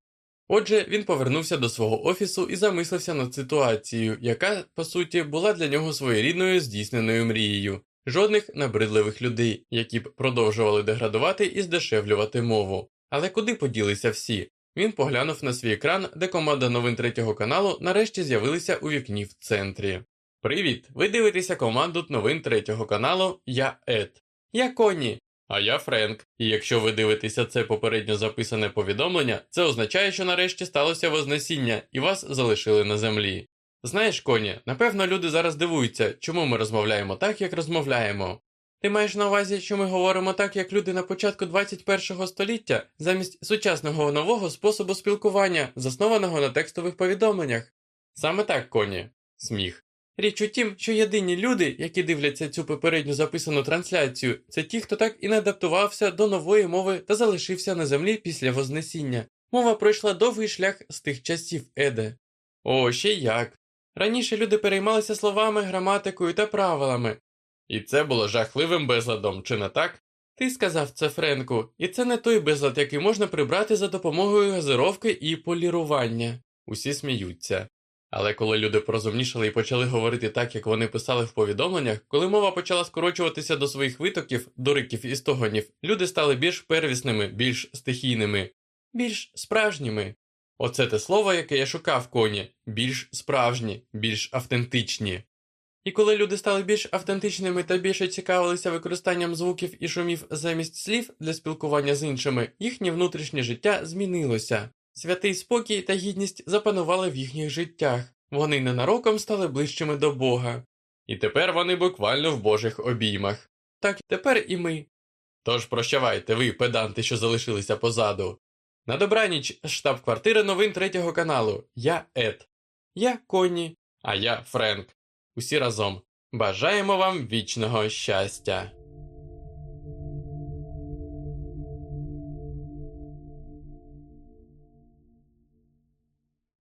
Отже, він повернувся до свого офісу і замислився над ситуацією, яка, по суті, була для нього своєрідною здійсненою мрією. Жодних набридливих людей, які б продовжували деградувати і здешевлювати мову. Але куди поділися всі? Він поглянув на свій екран, де команда новин третього каналу нарешті з'явилися у вікні в центрі. Привіт! Ви дивитеся команду новин третього каналу Я Ед. Я Коні. А я Френк. І якщо ви дивитеся це попередньо записане повідомлення, це означає, що нарешті сталося Вознесіння і вас залишили на землі. Знаєш, Коні, напевно, люди зараз дивуються, чому ми розмовляємо так, як розмовляємо. Ти маєш на увазі, що ми говоримо так, як люди на початку 21 століття, замість сучасного нового способу спілкування, заснованого на текстових повідомленнях? Саме так, Коні. Сміх. Річ у тім, що єдині люди, які дивляться цю попередню записану трансляцію, це ті, хто так і не адаптувався до нової мови та залишився на землі після Вознесіння. Мова пройшла довгий шлях з тих часів Еде. О, ще як. Раніше люди переймалися словами, граматикою та правилами. І це було жахливим безладом, чи не так? Ти сказав це, Френку, і це не той безлад, який можна прибрати за допомогою газировки і полірування. Усі сміються. Але коли люди порозумнішали і почали говорити так, як вони писали в повідомленнях, коли мова почала скорочуватися до своїх витоків, до риків і стогонів, люди стали більш первісними, більш стихійними, більш справжніми. Оце те слово, яке я шукав коні, більш справжні, більш автентичні. І коли люди стали більш автентичними та більше цікавилися використанням звуків і шумів замість слів для спілкування з іншими, їхнє внутрішнє життя змінилося. Святий спокій та гідність запанували в їхніх життях, вони ненароком стали ближчими до Бога. І тепер вони буквально в Божих обіймах. Так тепер і ми. Тож прощавайте ви, педанти, що залишилися позаду. На добраніч штаб-квартира новин третього каналу. Я Ед. Я Конні, а я Френк. Усі разом. Бажаємо вам вічного щастя.